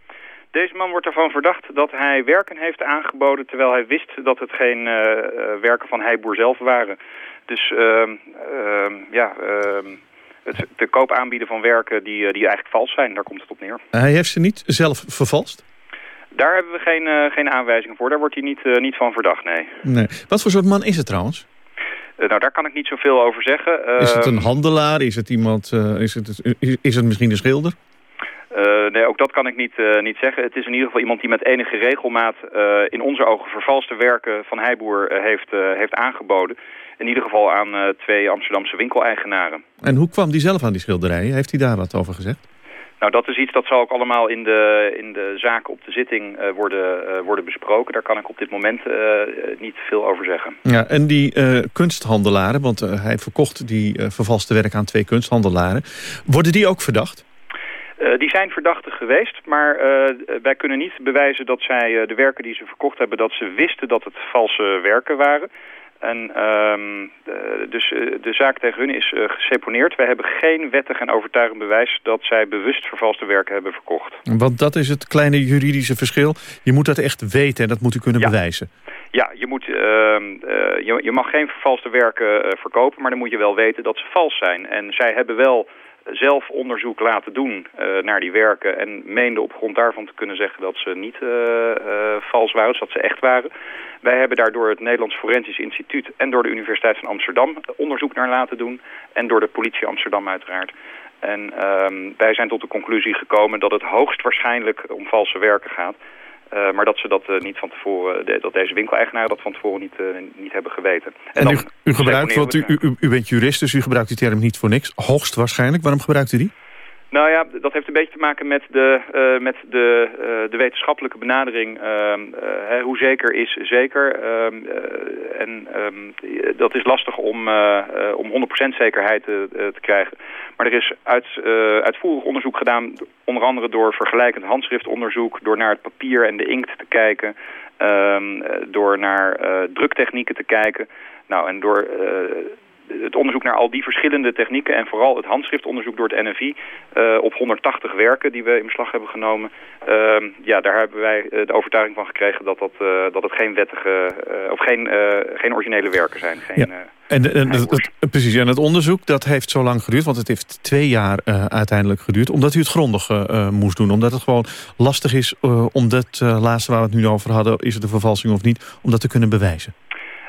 Deze man wordt ervan verdacht dat hij werken heeft aangeboden... terwijl hij wist dat het geen uh, werken van Heijboer zelf waren. Dus uh, ja ehm, het te koop aanbieden van werken die, eh, die eigenlijk vals zijn. Daar komt het op neer. Hij heeft ze niet zelf vervalst? Daar hebben we geen, uh, geen aanwijzingen voor. Daar wordt hij niet, uh, niet van verdacht, nee. nee. Wat voor soort man is het trouwens? nou, daar kan ik niet zoveel over zeggen. is het een handelaar? Is het, iemand, is het, is het misschien een schilder? nee, ook dat kan ik niet, niet zeggen. Het is in ieder geval iemand die met enige regelmaat in onze ogen vervalste werken van Heijboer heeft, heeft aangeboden in ieder geval aan uh, twee Amsterdamse winkeleigenaren. En hoe kwam die zelf aan die schilderijen? Heeft hij daar wat over gezegd? Nou, dat is iets dat zal ook allemaal in de, in de zaken op de zitting uh, worden, uh, worden besproken. Daar kan ik op dit moment niet veel over zeggen. Ja, en die kunsthandelaren, want hij verkocht die vervalste werk aan twee kunsthandelaren. Worden die ook verdacht? die zijn verdachten geweest, maar wij kunnen niet bewijzen dat zij de werken die ze verkocht hebben... dat ze wisten dat het valse werken waren... En um, de, dus eh, de zaak tegen hun is uh, geseponeerd. Wij hebben geen wettig en overtuigend bewijs dat zij bewust vervalste werken hebben verkocht. Want dat is het kleine juridische verschil. Je moet dat echt weten en dat moet u kunnen bewijzen. Ja, je, moet, ehm, eh, je, je, mag geen vervalste werken verkopen, maar dan moet je wel weten dat ze vals zijn. En zij hebben wel zelf onderzoek laten doen uh, naar die werken en meenden op grond daarvan te kunnen zeggen dat ze niet vals waren, dus dat ze echt waren. Wij hebben daardoor het Nederlands Forensisch Instituut en door de Universiteit van Amsterdam onderzoek naar laten doen. En door de politie Amsterdam uiteraard. En um, wij zijn tot de conclusie gekomen dat het hoogstwaarschijnlijk om valse werken gaat. Uh, maar dat ze dat uh, niet van tevoren, de, dat deze winkeleigenaren dat van tevoren niet, uh, niet hebben geweten. En, en u, u gebruikt, want u, u, u bent jurist, dus u gebruikt die term niet voor niks. Hoogstwaarschijnlijk, waarom gebruikt u die? Nou ja, dat heeft een beetje te maken met de, uh, met de, uh, de wetenschappelijke benadering. Uh, hoe zeker is zeker. Ehm, en ehm, dat is lastig om, om 100% zekerheid te, te krijgen. Maar er is uit, uitvoerig onderzoek gedaan, onder andere door vergelijkend handschriftonderzoek, door naar het papier en de inkt te kijken, door naar druktechnieken te kijken. Nou, en door het onderzoek naar al die verschillende technieken... en vooral het handschriftonderzoek door het NFI uh, op 180 werken die we in beslag hebben genomen... Uh, ja, daar hebben wij uh, de overtuiging van gekregen dat, dat, uh, dat het geen wettige... of geen, geen originele werken zijn. Geen, ja. En, en precies, en het onderzoek dat heeft zo lang geduurd... want het heeft twee jaar uiteindelijk geduurd... omdat u het grondig moest doen. Omdat het gewoon lastig is om dat laatste waar we het nu over hadden... is het een vervalsing of niet, om dat te kunnen bewijzen.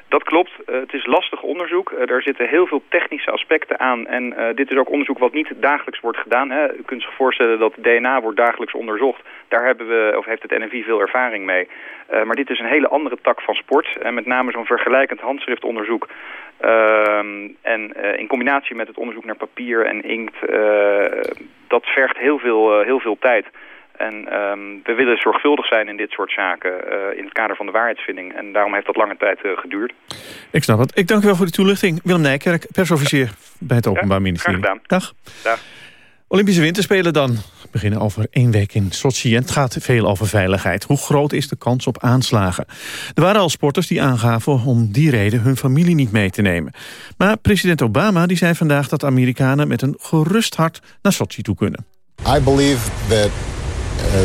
Dat klopt. Uh, het is lastig onderzoek. Uh, er zitten heel veel technische aspecten aan. En uh, dit is ook onderzoek wat niet dagelijks wordt gedaan. Hè. U kunt zich voorstellen dat DNA wordt dagelijks onderzocht. Daar hebben we, of heeft het NFI veel ervaring mee. maar dit is een hele andere tak van sport. En met name zo'n vergelijkend handschriftonderzoek. Ehm, en in combinatie met het onderzoek naar papier en inkt... dat vergt heel veel, heel veel tijd. En um, we willen zorgvuldig zijn in dit soort zaken uh, in het kader van de waarheidsvinding. En daarom heeft dat lange tijd uh, geduurd. Ik snap het. Ik dank u wel voor die toelichting. Willem Nijkerk, persofficier bij het Openbaar ja, Ministerie. Dag. Dag. Olympische Winterspelen dan. Beginnen over één week in Sochi en het gaat veel over veiligheid. Hoe groot is de kans op aanslagen? Er waren al sporters die aangaven om die reden hun familie niet mee te nemen. Maar president Obama die zei vandaag dat Amerikanen met een gerust hart naar Sochi toe kunnen. I believe that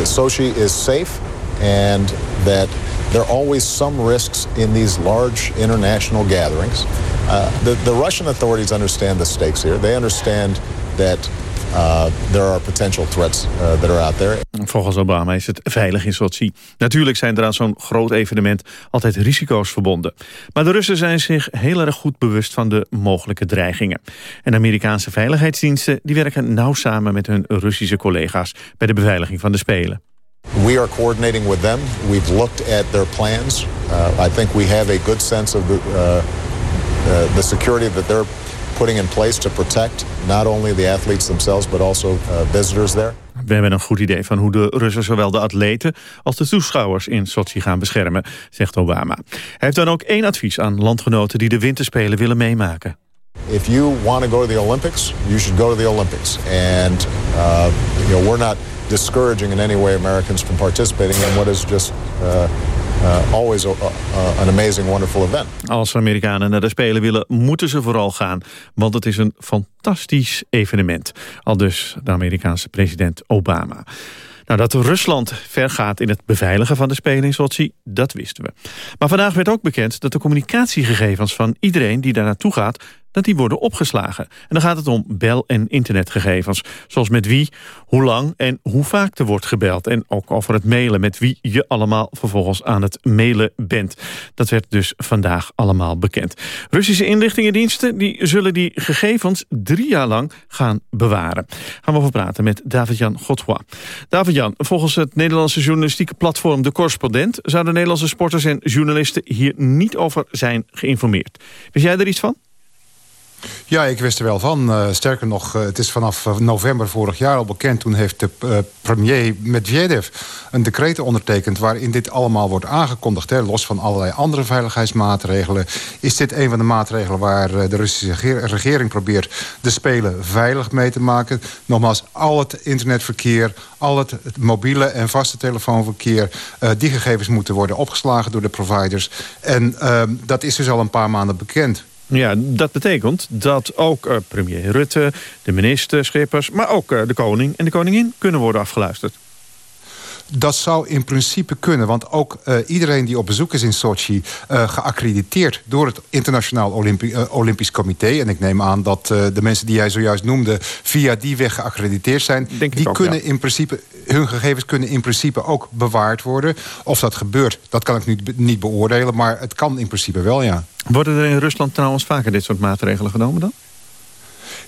Sochi is safe and that there are always some risks in these large international gatherings. Uh, the, the Russian authorities understand the stakes here. They understand that uh, there are potential threats uh, that are out there. Volgens Obama is het veilig in Sochi. Natuurlijk zijn er aan zo'n groot evenement altijd risico's verbonden. Maar de Russen zijn zich heel erg goed bewust van de mogelijke dreigingen. En Amerikaanse veiligheidsdiensten die werken nauw samen met hun Russische collega's bij de beveiliging van de Spelen. We are coordinating with them. We've looked at their plans. Uh, I think we have a good sense of the, uh, uh, the security that they're putting in place to protect not only the athletes themselves but also uh, visitors there. We hebben een goed idee van hoe de Russen zowel de atleten als de toeschouwers in Sochi gaan beschermen, zegt Obama. Hij heeft dan ook één advies aan landgenoten die de winterspelen willen meemaken. If you want to go to the Olympics, you should go to the Olympics. And uh, you know, we're not discouraging in any way Americans from participating in what is just uh, uh, always a, amazing, wonderful event. Als Amerikanen naar de Spelen willen, moeten ze vooral gaan. Want het is een fantastisch evenement. Al dus de Amerikaanse president Obama. Nou, dat Rusland ver gaat in het beveiligen van de Spelen in Sochi, dat wisten we. Maar vandaag werd ook bekend dat de communicatiegegevens van iedereen die daar naartoe gaat dat die worden opgeslagen. En dan gaat het om bel- en internetgegevens. Zoals met wie, hoe lang en hoe vaak er wordt gebeld. En ook over het mailen met wie je allemaal vervolgens aan het mailen bent. Dat werd dus vandaag allemaal bekend. Russische inlichtingendiensten die zullen die gegevens drie jaar lang gaan bewaren. Gaan we over praten met David-Jan Godhois. David-Jan, volgens het Nederlandse journalistieke platform De Correspondent... zouden Nederlandse sporters en journalisten hier niet over zijn geïnformeerd. Wist jij er iets van? Ja, ik wist er wel van. Uh, sterker nog, uh, het is vanaf uh, november vorig jaar al bekend. Toen heeft de premier Medvedev een decreet ondertekend... waarin dit allemaal wordt aangekondigd. Hè. Los van allerlei andere veiligheidsmaatregelen... is dit een van de maatregelen waar de Russische regering probeert... de Spelen veilig mee te maken. Nogmaals, al het internetverkeer... al het, het mobiele en vaste telefoonverkeer... die gegevens moeten worden opgeslagen door de providers. En ehm, dat is dus al een paar maanden bekend. Ja, dat betekent dat ook uh, premier Rutte, de minister, Schippers... maar ook uh, de koning en de koningin kunnen worden afgeluisterd. Dat zou in principe kunnen. Want ook uh, iedereen die op bezoek is in Sochi... Uh, geaccrediteerd door het Internationaal Olympi uh, Olympisch Comité... en ik neem aan dat de mensen die jij zojuist noemde... via die weg geaccrediteerd zijn... Denk die ook, kunnen ja. in principe, hun gegevens kunnen in principe ook bewaard worden. Of dat gebeurt, dat kan ik nu niet beoordelen... maar het kan in principe wel, ja. Worden er in Rusland trouwens vaker dit soort maatregelen genomen dan?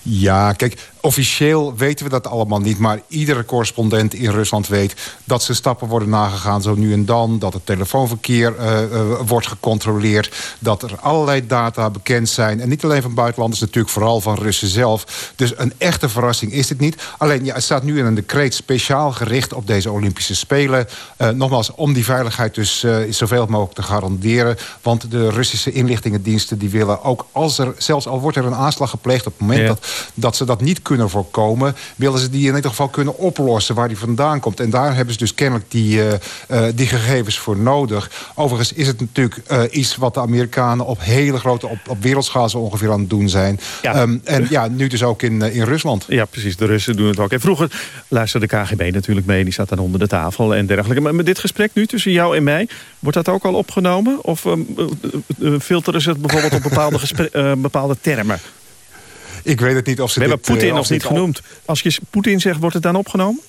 Ja, kijk, officieel weten we dat allemaal niet... maar iedere correspondent in Rusland weet dat ze stappen worden nagegaan... zo nu en dan, dat het telefoonverkeer uh, uh, wordt gecontroleerd... dat er allerlei data bekend zijn. En niet alleen van buitenlanders, natuurlijk vooral van Russen zelf. Dus een echte verrassing is het niet. Alleen, ja, het staat nu in een decreet speciaal gericht op deze Olympische Spelen. Uh, nogmaals, om die veiligheid dus zoveel mogelijk te garanderen. Want de Russische inlichtingendiensten die willen ook... als er, zelfs al wordt er een aanslag gepleegd op het moment... Ja. dat, dat ze dat niet kunnen voorkomen... willen ze die in ieder geval kunnen oplossen waar die vandaan komt. En daar hebben ze dus kennelijk die, uh, uh, die gegevens voor nodig. Overigens is het natuurlijk uh, iets wat de Amerikanen op hele grote... op, op wereldschaal zo ongeveer aan het doen zijn. Ja. Um, en ja, nu dus ook in, in Rusland. Ja, precies. De Russen doen het ook. En vroeger luisterde de KGB natuurlijk mee. Die zat dan onder de tafel en dergelijke. Maar met dit gesprek nu tussen jou en mij... wordt dat ook al opgenomen? Of um, filteren ze het bijvoorbeeld op bepaalde, bepaalde termen? Ik weet het niet of ze We dit, hebben Poetin uh, nog niet genoemd. Als je Poetin zegt, wordt het dan opgenomen?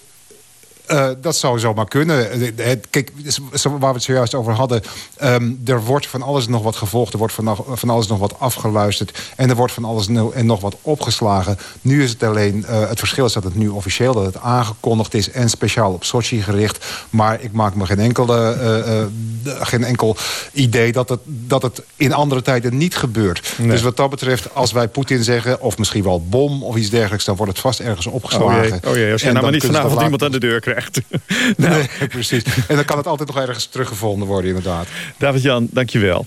Uh, dat zou zomaar kunnen. Het, kijk, waar we het zojuist over hadden... Um, er wordt van alles nog wat gevolgd. Er wordt van, van alles nog wat afgeluisterd. En er wordt van alles en nog wat opgeslagen. Nu is het alleen... Uh, het verschil is dat het nu officieel dat het aangekondigd is... en speciaal op Sochi gericht. Maar ik maak me geen, enkele, uh, geen enkel idee... Dat het, dat het in andere tijden niet gebeurt. Nee. Dus wat dat betreft, als wij Poetin zeggen... of misschien wel bom of iets dergelijks... dan wordt het vast ergens opgeslagen. Oh jee, oh jee als je nou maar niet vanavond iemand aan de deur krijgt. nou. Nee, precies. En dan kan het altijd nog ergens teruggevonden worden, inderdaad. David-Jan, dankjewel.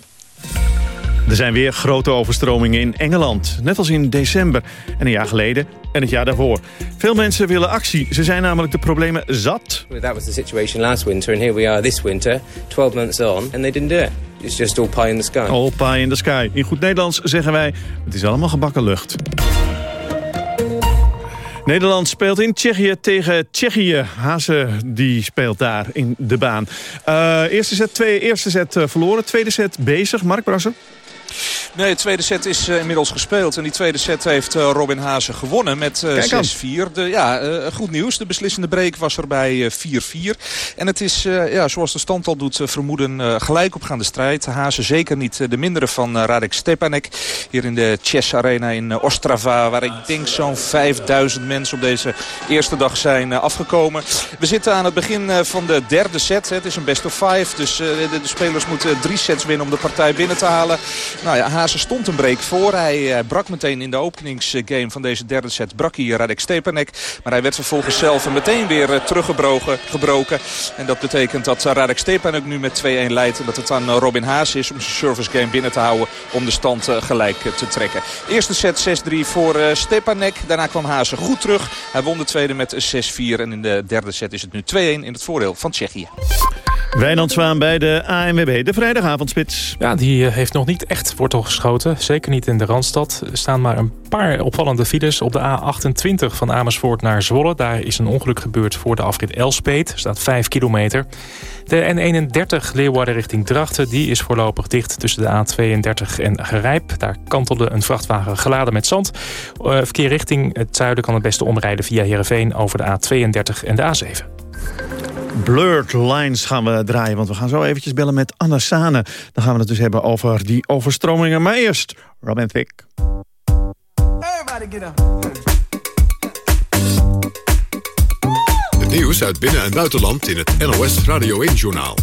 Er zijn weer grote overstromingen in Engeland. Net als in december en een jaar geleden en het jaar daarvoor. Veel mensen willen actie. Ze zijn namelijk de problemen zat. That was the situation last winter and here we are this winter, 12 months on, and they didn't do it. It's just all pie in the sky. All pie in the sky. In goed Nederlands zeggen wij, het is allemaal gebakken lucht. Nederland speelt in Tsjechië tegen Tsjechië. Hazen die speelt daar in de baan. Uh, eerste set, twee, eerste set uh, verloren, tweede set bezig. Mark Brasser? Nee, de tweede set is uh, inmiddels gespeeld. En die tweede set heeft uh, Robin Hazen gewonnen met uh, 6-4. Ja, goed nieuws. De beslissende break was er bij 4-4. En het is, ja, zoals de stand al doet, vermoeden gelijk opgaande strijd. Hazen zeker niet de mindere van Radek Stepanek. Hier in de Chess Arena in Ostrava. Waar ik denk zo'n 5000 mensen op deze eerste dag zijn afgekomen. We zitten aan het begin van de derde set. Het is een best of five. Dus de, de spelers moeten drie sets winnen om de partij binnen te halen. Nou ja, Hazen stond een break voor. Hij uh, brak meteen in de openingsgame van deze derde set. Brak hij Radek Stepanek. Maar hij werd vervolgens zelf meteen weer uh, teruggebroken. Gebroken. En dat betekent dat uh, Radek Stepanek nu met 2-1 leidt. En dat het aan Robin Haas is om zijn service game binnen te houden. Om de stand gelijk te trekken. Eerste set 6-3 voor Stepanek. Daarna kwam Hazen goed terug. Hij won de tweede met 6-4. En in de derde set is het nu 2-1 in het voordeel van Tsjechië. Wijnand Zwaan bij de ANWB, de vrijdagavondspits. Ja, die heeft nog niet echt wortel geschoten. Zeker niet in de Randstad. Er staan maar een paar opvallende files op de A28 van Amersfoort naar Zwolle. Daar is een ongeluk gebeurd voor de afrit Elspet. Er staat 5 kilometer. De N31 Leeuwarden richting Drachten die is voorlopig dicht tussen de A32 en Gerijp. Daar kantelde een vrachtwagen geladen met zand. Uh, verkeer richting het zuiden kan het beste omrijden via Heerenveen over de A32 en de A7. Blurred Lines gaan we draaien, want we gaan zo eventjes bellen met Anna Sane. Dan gaan we het dus hebben over die overstromingen. Maar eerst Robin Thicke. Everybody get up. Het nieuws uit binnen- en buitenland in het NOS Radio 1-journaal.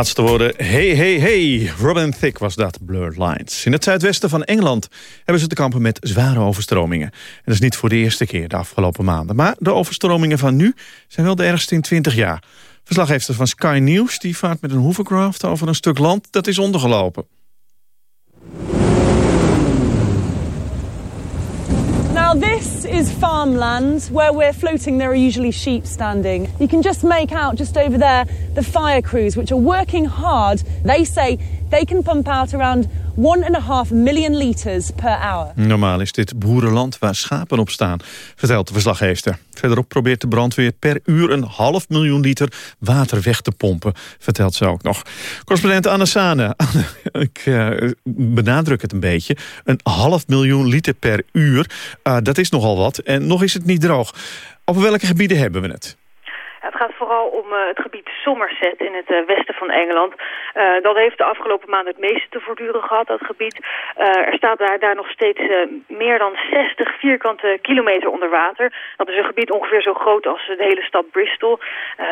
Laatste woorden. Hey, hey, hey. Robin Thicke was dat, Blurred Lines. In het zuidwesten van Engeland hebben ze te kampen met zware overstromingen. En dat is niet voor de eerste keer de afgelopen maanden. Maar de overstromingen van nu zijn wel de ergste in 20 jaar. Verslaggever van Sky News die vaart met een hovercraft over een stuk land dat is ondergelopen. Now this is farmland. Where we're floating there are usually sheep standing. You can just make out just over there the fire crews which are working hard. They say they can pump out around 1,5 million liters per hour. Normaal is dit boerenland waar schapen op staan, vertelt de verslaggever. Verderop probeert de brandweer per uur een half miljoen liter water weg te pompen, vertelt ze ook nog. Correspondent Anne Sane, ik uh, benadruk het een beetje. Een half miljoen liter per uur, uh, dat is nogal wat. En nog is het niet droog. Over welke gebieden hebben we het? Het gaat vooral uh, het gebied Somerset in het uh, westen van Engeland. Uh, dat heeft de afgelopen maanden het meeste te voortduren gehad, dat gebied. er staat daar, daar nog steeds meer dan 60 vierkante kilometer onder water. Dat is een gebied ongeveer zo groot als de hele stad Bristol.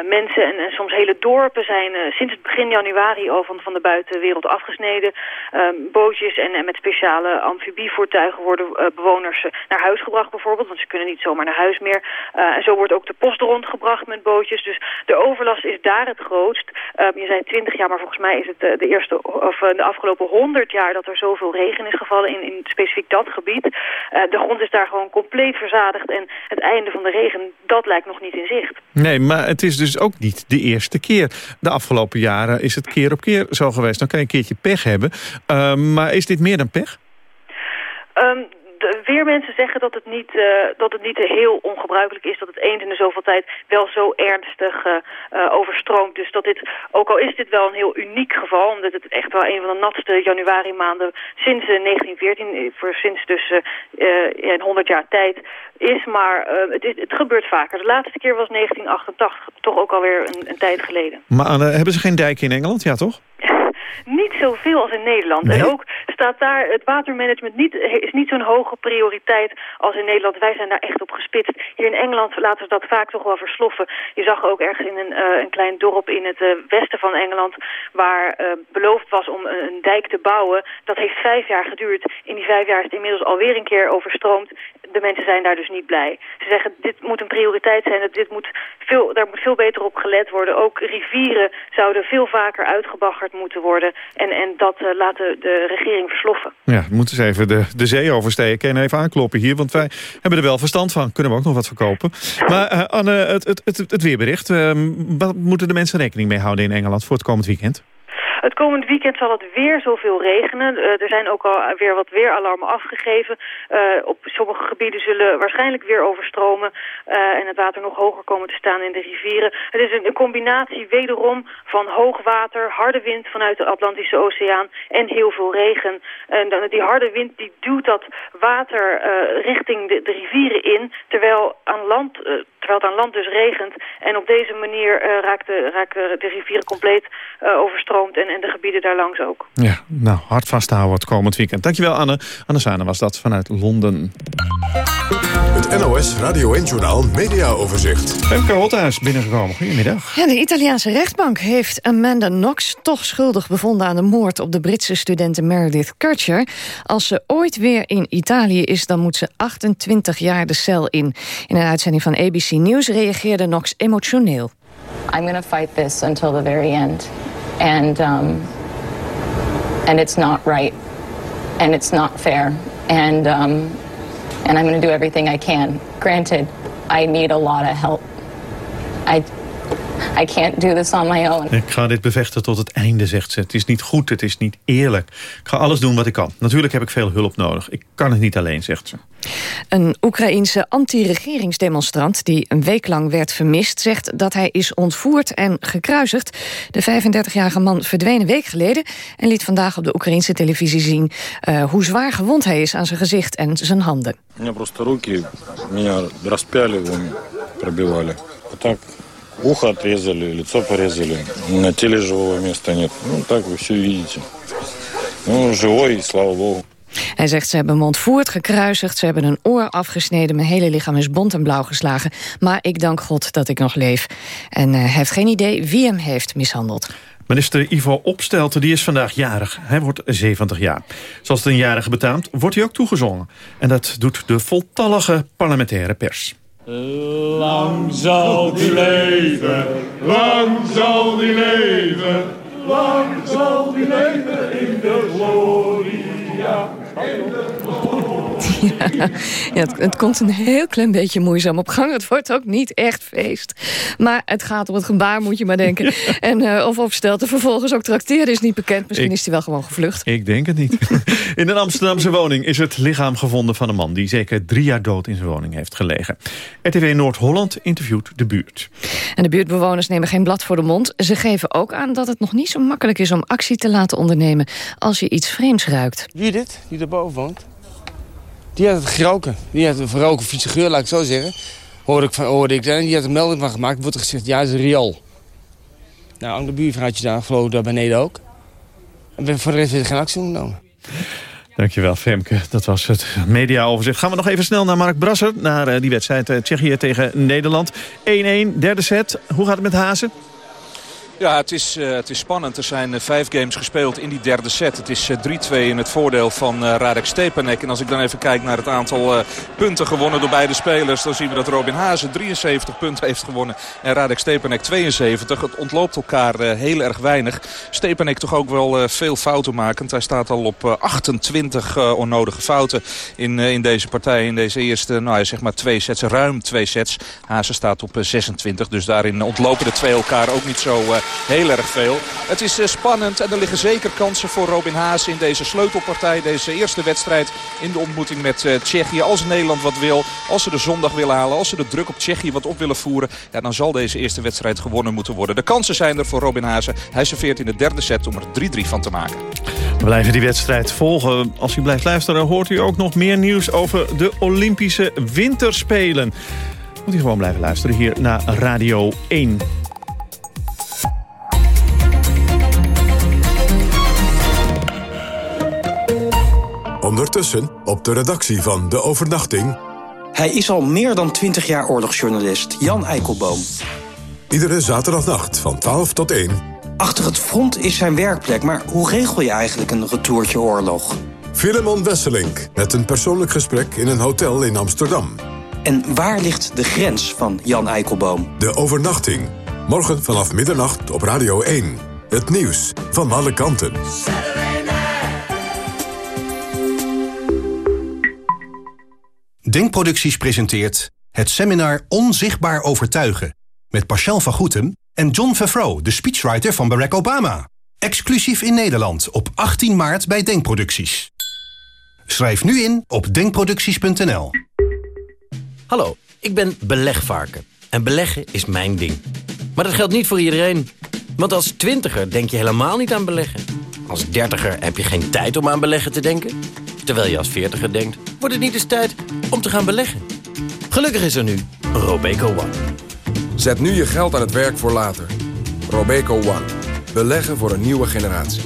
mensen en, en, soms hele dorpen zijn sinds het begin januari al van, van de buitenwereld afgesneden. Ehm, bootjes en, en, met speciale amfibievoertuigen worden bewoners naar huis gebracht bijvoorbeeld. Want ze kunnen niet zomaar naar huis meer. en zo wordt ook de post rondgebracht met bootjes dus de overlast is daar het grootst. Um, je zei 20 jaar, maar volgens mij is het uh, de eerste of uh, de afgelopen 100 jaar dat er zoveel regen is gevallen in, in specifiek dat gebied. Uh, de grond is daar gewoon compleet verzadigd en het einde van de regen, dat lijkt nog niet in zicht. Nee, maar het is dus ook niet de eerste keer. De afgelopen jaren is het keer op keer zo geweest. Dan kan je een keertje pech hebben. Ehm, maar is dit meer dan pech? Um, de weermensen zeggen dat het, niet, uh, dat het niet heel ongebruikelijk is... dat het eens in de zoveel tijd wel zo ernstig uh, overstroomt. Dus dat dit, ook al is dit wel een heel uniek geval... omdat het echt wel een van de natste januari maanden sinds 1914... voor sinds dus in 100 jaar tijd is, maar het, is, het gebeurt vaker. De laatste keer was 1988, toch ook alweer een, een tijd geleden. Maar hebben ze geen dijken in Engeland? Ja, toch? niet zoveel als in Nederland. Nee? En ook staat daar het watermanagement niet, is niet zo'n hoge prioriteit als in Nederland. Wij zijn daar echt op gespitst. Hier in Engeland laten ze dat vaak toch wel versloffen. Je zag ook ergens in een, uh, een klein dorp in het uh, westen van Engeland... waar uh, beloofd was om een, dijk te bouwen. Dat heeft vijf jaar geduurd. In die vijf jaar is het inmiddels alweer een keer overstroomd. De mensen zijn daar dus niet blij. Ze zeggen, dit moet een prioriteit zijn. Dit moet veel, daar moet veel beter op gelet worden. Ook rivieren zouden veel vaker uitgebaggerd moeten worden. En, en dat uh, laat de, regering versloffen. Ja, we moeten eens even de, de zee oversteken en even aankloppen hier. Want wij hebben er wel verstand van. Kunnen we ook nog wat verkopen. Maar uh, Anne, het, het, het, weerbericht. Uh, wat moeten de mensen rekening mee houden in Engeland voor het komend weekend? Het komend weekend zal het weer zoveel regenen. Uh, er zijn ook al weer wat weeralarmen afgegeven. Uh, op sommige gebieden zullen waarschijnlijk weer overstromen... Uh, en het water nog hoger komen te staan in de rivieren. Het is een, combinatie wederom van hoogwater, harde wind vanuit de Atlantische Oceaan... en heel veel regen. En dan, die harde wind die duwt dat water richting de, de, rivieren in... terwijl, aan land, terwijl het aan land dus regent. En op deze manier raakt, de, raken de rivieren compleet overstroomd... En, en de gebieden daar langs ook. Ja, nou, hard vasthouden het komend weekend. Dankjewel Anne. Anne Sane was dat vanuit Londen. Het NOS Radio 1 Journaal Media Overzicht. Femke Holthuis binnengekomen. Goedemiddag. Ja, de Italiaanse rechtbank heeft Amanda Knox toch schuldig bevonden aan de moord op de Britse studente Meredith Kircher. Als ze ooit weer in Italië is, dan moet ze 28 jaar de cel in. In een uitzending van ABC News reageerde Knox emotioneel. I'm going to fight this until the very end. And um, and it's not right, and it's not fair, and um, and I'm going to do everything I can. Granted, I need a lot of help. I I can't do this on my own. Ik ga dit bevechten tot het einde, zegt ze. Het is niet goed, het is niet eerlijk. Ik ga alles doen wat ik kan. Natuurlijk heb ik veel hulp nodig. Ik kan het niet alleen, zegt ze. Een Oekraïense anti-regeringsdemonstrant die een week lang werd vermist... zegt dat hij is ontvoerd en gekruisigd. De 35-jarige man verdween een week geleden... en liet vandaag op de Oekraïense televisie zien... Uh, hoe zwaar gewond hij is aan zijn gezicht en zijn handen. меня просто руки меня распяли, пробивали. Так ухо отрезали, лицо порезали. На теле живого места нет. Ну, так вы все видите. Ну, живой, слава богу. Hij zegt, ze hebben me ontvoerd, gekruisigd, ze hebben een oor afgesneden... mijn hele lichaam is bont en blauw geslagen. Maar ik dank God dat ik nog leef. En uh, hij heeft geen idee wie hem heeft mishandeld. Minister Ivo Opstelten die is vandaag jarig. Hij wordt 70 jaar. Zoals het een jarige betaamt, wordt hij ook toegezongen. En dat doet de voltallige parlementaire pers. Lang zal die leven, lang zal die leven, lang zal die leven in de gloria. Ja, ja het, het, komt een heel klein beetje moeizaam op gang. Het wordt ook niet echt feest. Maar het gaat om het gebaar, moet je maar denken. En uh, of opstelt vervolgens ook trakteren is niet bekend. Misschien Ik- is hij wel gewoon gevlucht. Ik denk het niet. In een Amsterdamse woning is het lichaam gevonden van een man... die zeker drie jaar dood in zijn woning heeft gelegen. RTV Noord-Holland interviewt de buurt. En de buurtbewoners nemen geen blad voor de mond. Ze geven ook aan dat het nog niet zo makkelijk is om actie te laten ondernemen... als je iets vreemds ruikt. Judith, die daarboven woont, die had het geroken. Die had een verroken vieze geur, laat ik zo zeggen. Hoorde ik, van, hoorde ik. En die had er melding van gemaakt. Wordt er gezegd, ja, is een riool. Nou, de buurvrouwtje daar vloog daar beneden ook. En voor de rest werd er geen actie ondernomen. Dankjewel, Femke. Dat was het mediaoverzicht. Gaan we nog even snel naar Mark Brasser. Naar eh, die wedstrijd eh, Tsjechië tegen Nederland. 1-1, derde set. Hoe gaat het met Hazen? Ja, het is, eh, het is spannend. Er zijn eh, vijf games gespeeld in die derde set. Het is eh, 3-2 in het voordeel van eh, Radek Stepanek. En als ik dan even kijk naar het aantal eh, punten gewonnen door beide spelers... dan zien we dat Robin Hazen 73 punten heeft gewonnen en Radek Stepanek 72. Het ontloopt elkaar eh, heel erg weinig. Stepanek toch ook wel eh, veel fouten makend. Hij staat al op eh, 28 eh, onnodige fouten in, eh, in deze partij. In deze eerste, nou ja, zeg maar twee sets, ruim twee sets. Hazen staat op eh, 26, dus daarin ontlopen de twee elkaar ook niet zo... heel erg veel. Het is eh, spannend en er liggen zeker kansen voor Robin Haas in deze sleutelpartij. Deze eerste wedstrijd in de ontmoeting met eh, Tsjechië. Als Nederland wat wil, als ze de zondag willen halen, als ze de druk op Tsjechië wat op willen voeren. Ja, dan zal deze eerste wedstrijd gewonnen moeten worden. De kansen zijn er voor Robin Haase. Hij serveert in de derde set om er 3-3 van te maken. We blijven die wedstrijd volgen. Als u blijft luisteren hoort u ook nog meer nieuws over de Olympische Winterspelen. Moet u gewoon blijven luisteren hier naar Radio 1. Ondertussen op de redactie van De Overnachting... Hij is al meer dan 20 jaar oorlogsjournalist, Jan Eikelboom. Iedere zaterdagnacht van 12 tot 1. Achter het front is zijn werkplek, maar hoe regel je eigenlijk een retourtje oorlog? Filemon Wesselink met een persoonlijk gesprek in een hotel in Amsterdam. En waar ligt de grens van Jan Eikelboom? De Overnachting. Morgen vanaf middernacht op Radio 1. Het nieuws van alle kanten. Denkproducties presenteert het seminar Onzichtbaar Overtuigen... met Pascal van Goetem en John Favreau, de speechwriter van Barack Obama. Exclusief in Nederland op 18 maart bij Denkproducties. Schrijf nu in op denkproducties.nl. Hallo, ik ben belegvarken. En beleggen is mijn ding. Maar dat geldt niet voor iedereen. Want als twintiger denk je helemaal niet aan beleggen. Als dertiger heb je geen tijd om aan beleggen te denken. Terwijl je als veertiger denkt, wordt het niet eens tijd om te gaan beleggen. Gelukkig is er nu Robeco One. Zet nu je geld aan het werk voor later. Robeco One. Beleggen voor een nieuwe generatie.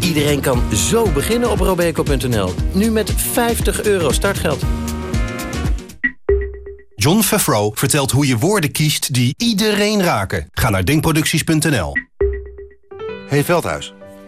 Iedereen kan zo beginnen op robeco.nl. Nu met 50 euro startgeld. John Favreau vertelt hoe je woorden kiest die iedereen raken. Ga naar denkproducties.nl. Hey Veldhuis,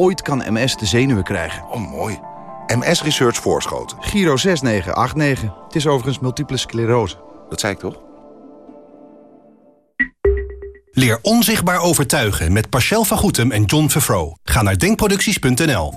Ooit kan MS de zenuwen krijgen. Oh, mooi. MS Research Voorschoten. Giro 6989. Het is overigens multiple sclerose. Dat zei ik toch? Leer onzichtbaar overtuigen met Pascal van Goetem en John Favreau. Ga naar denkproducties.nl.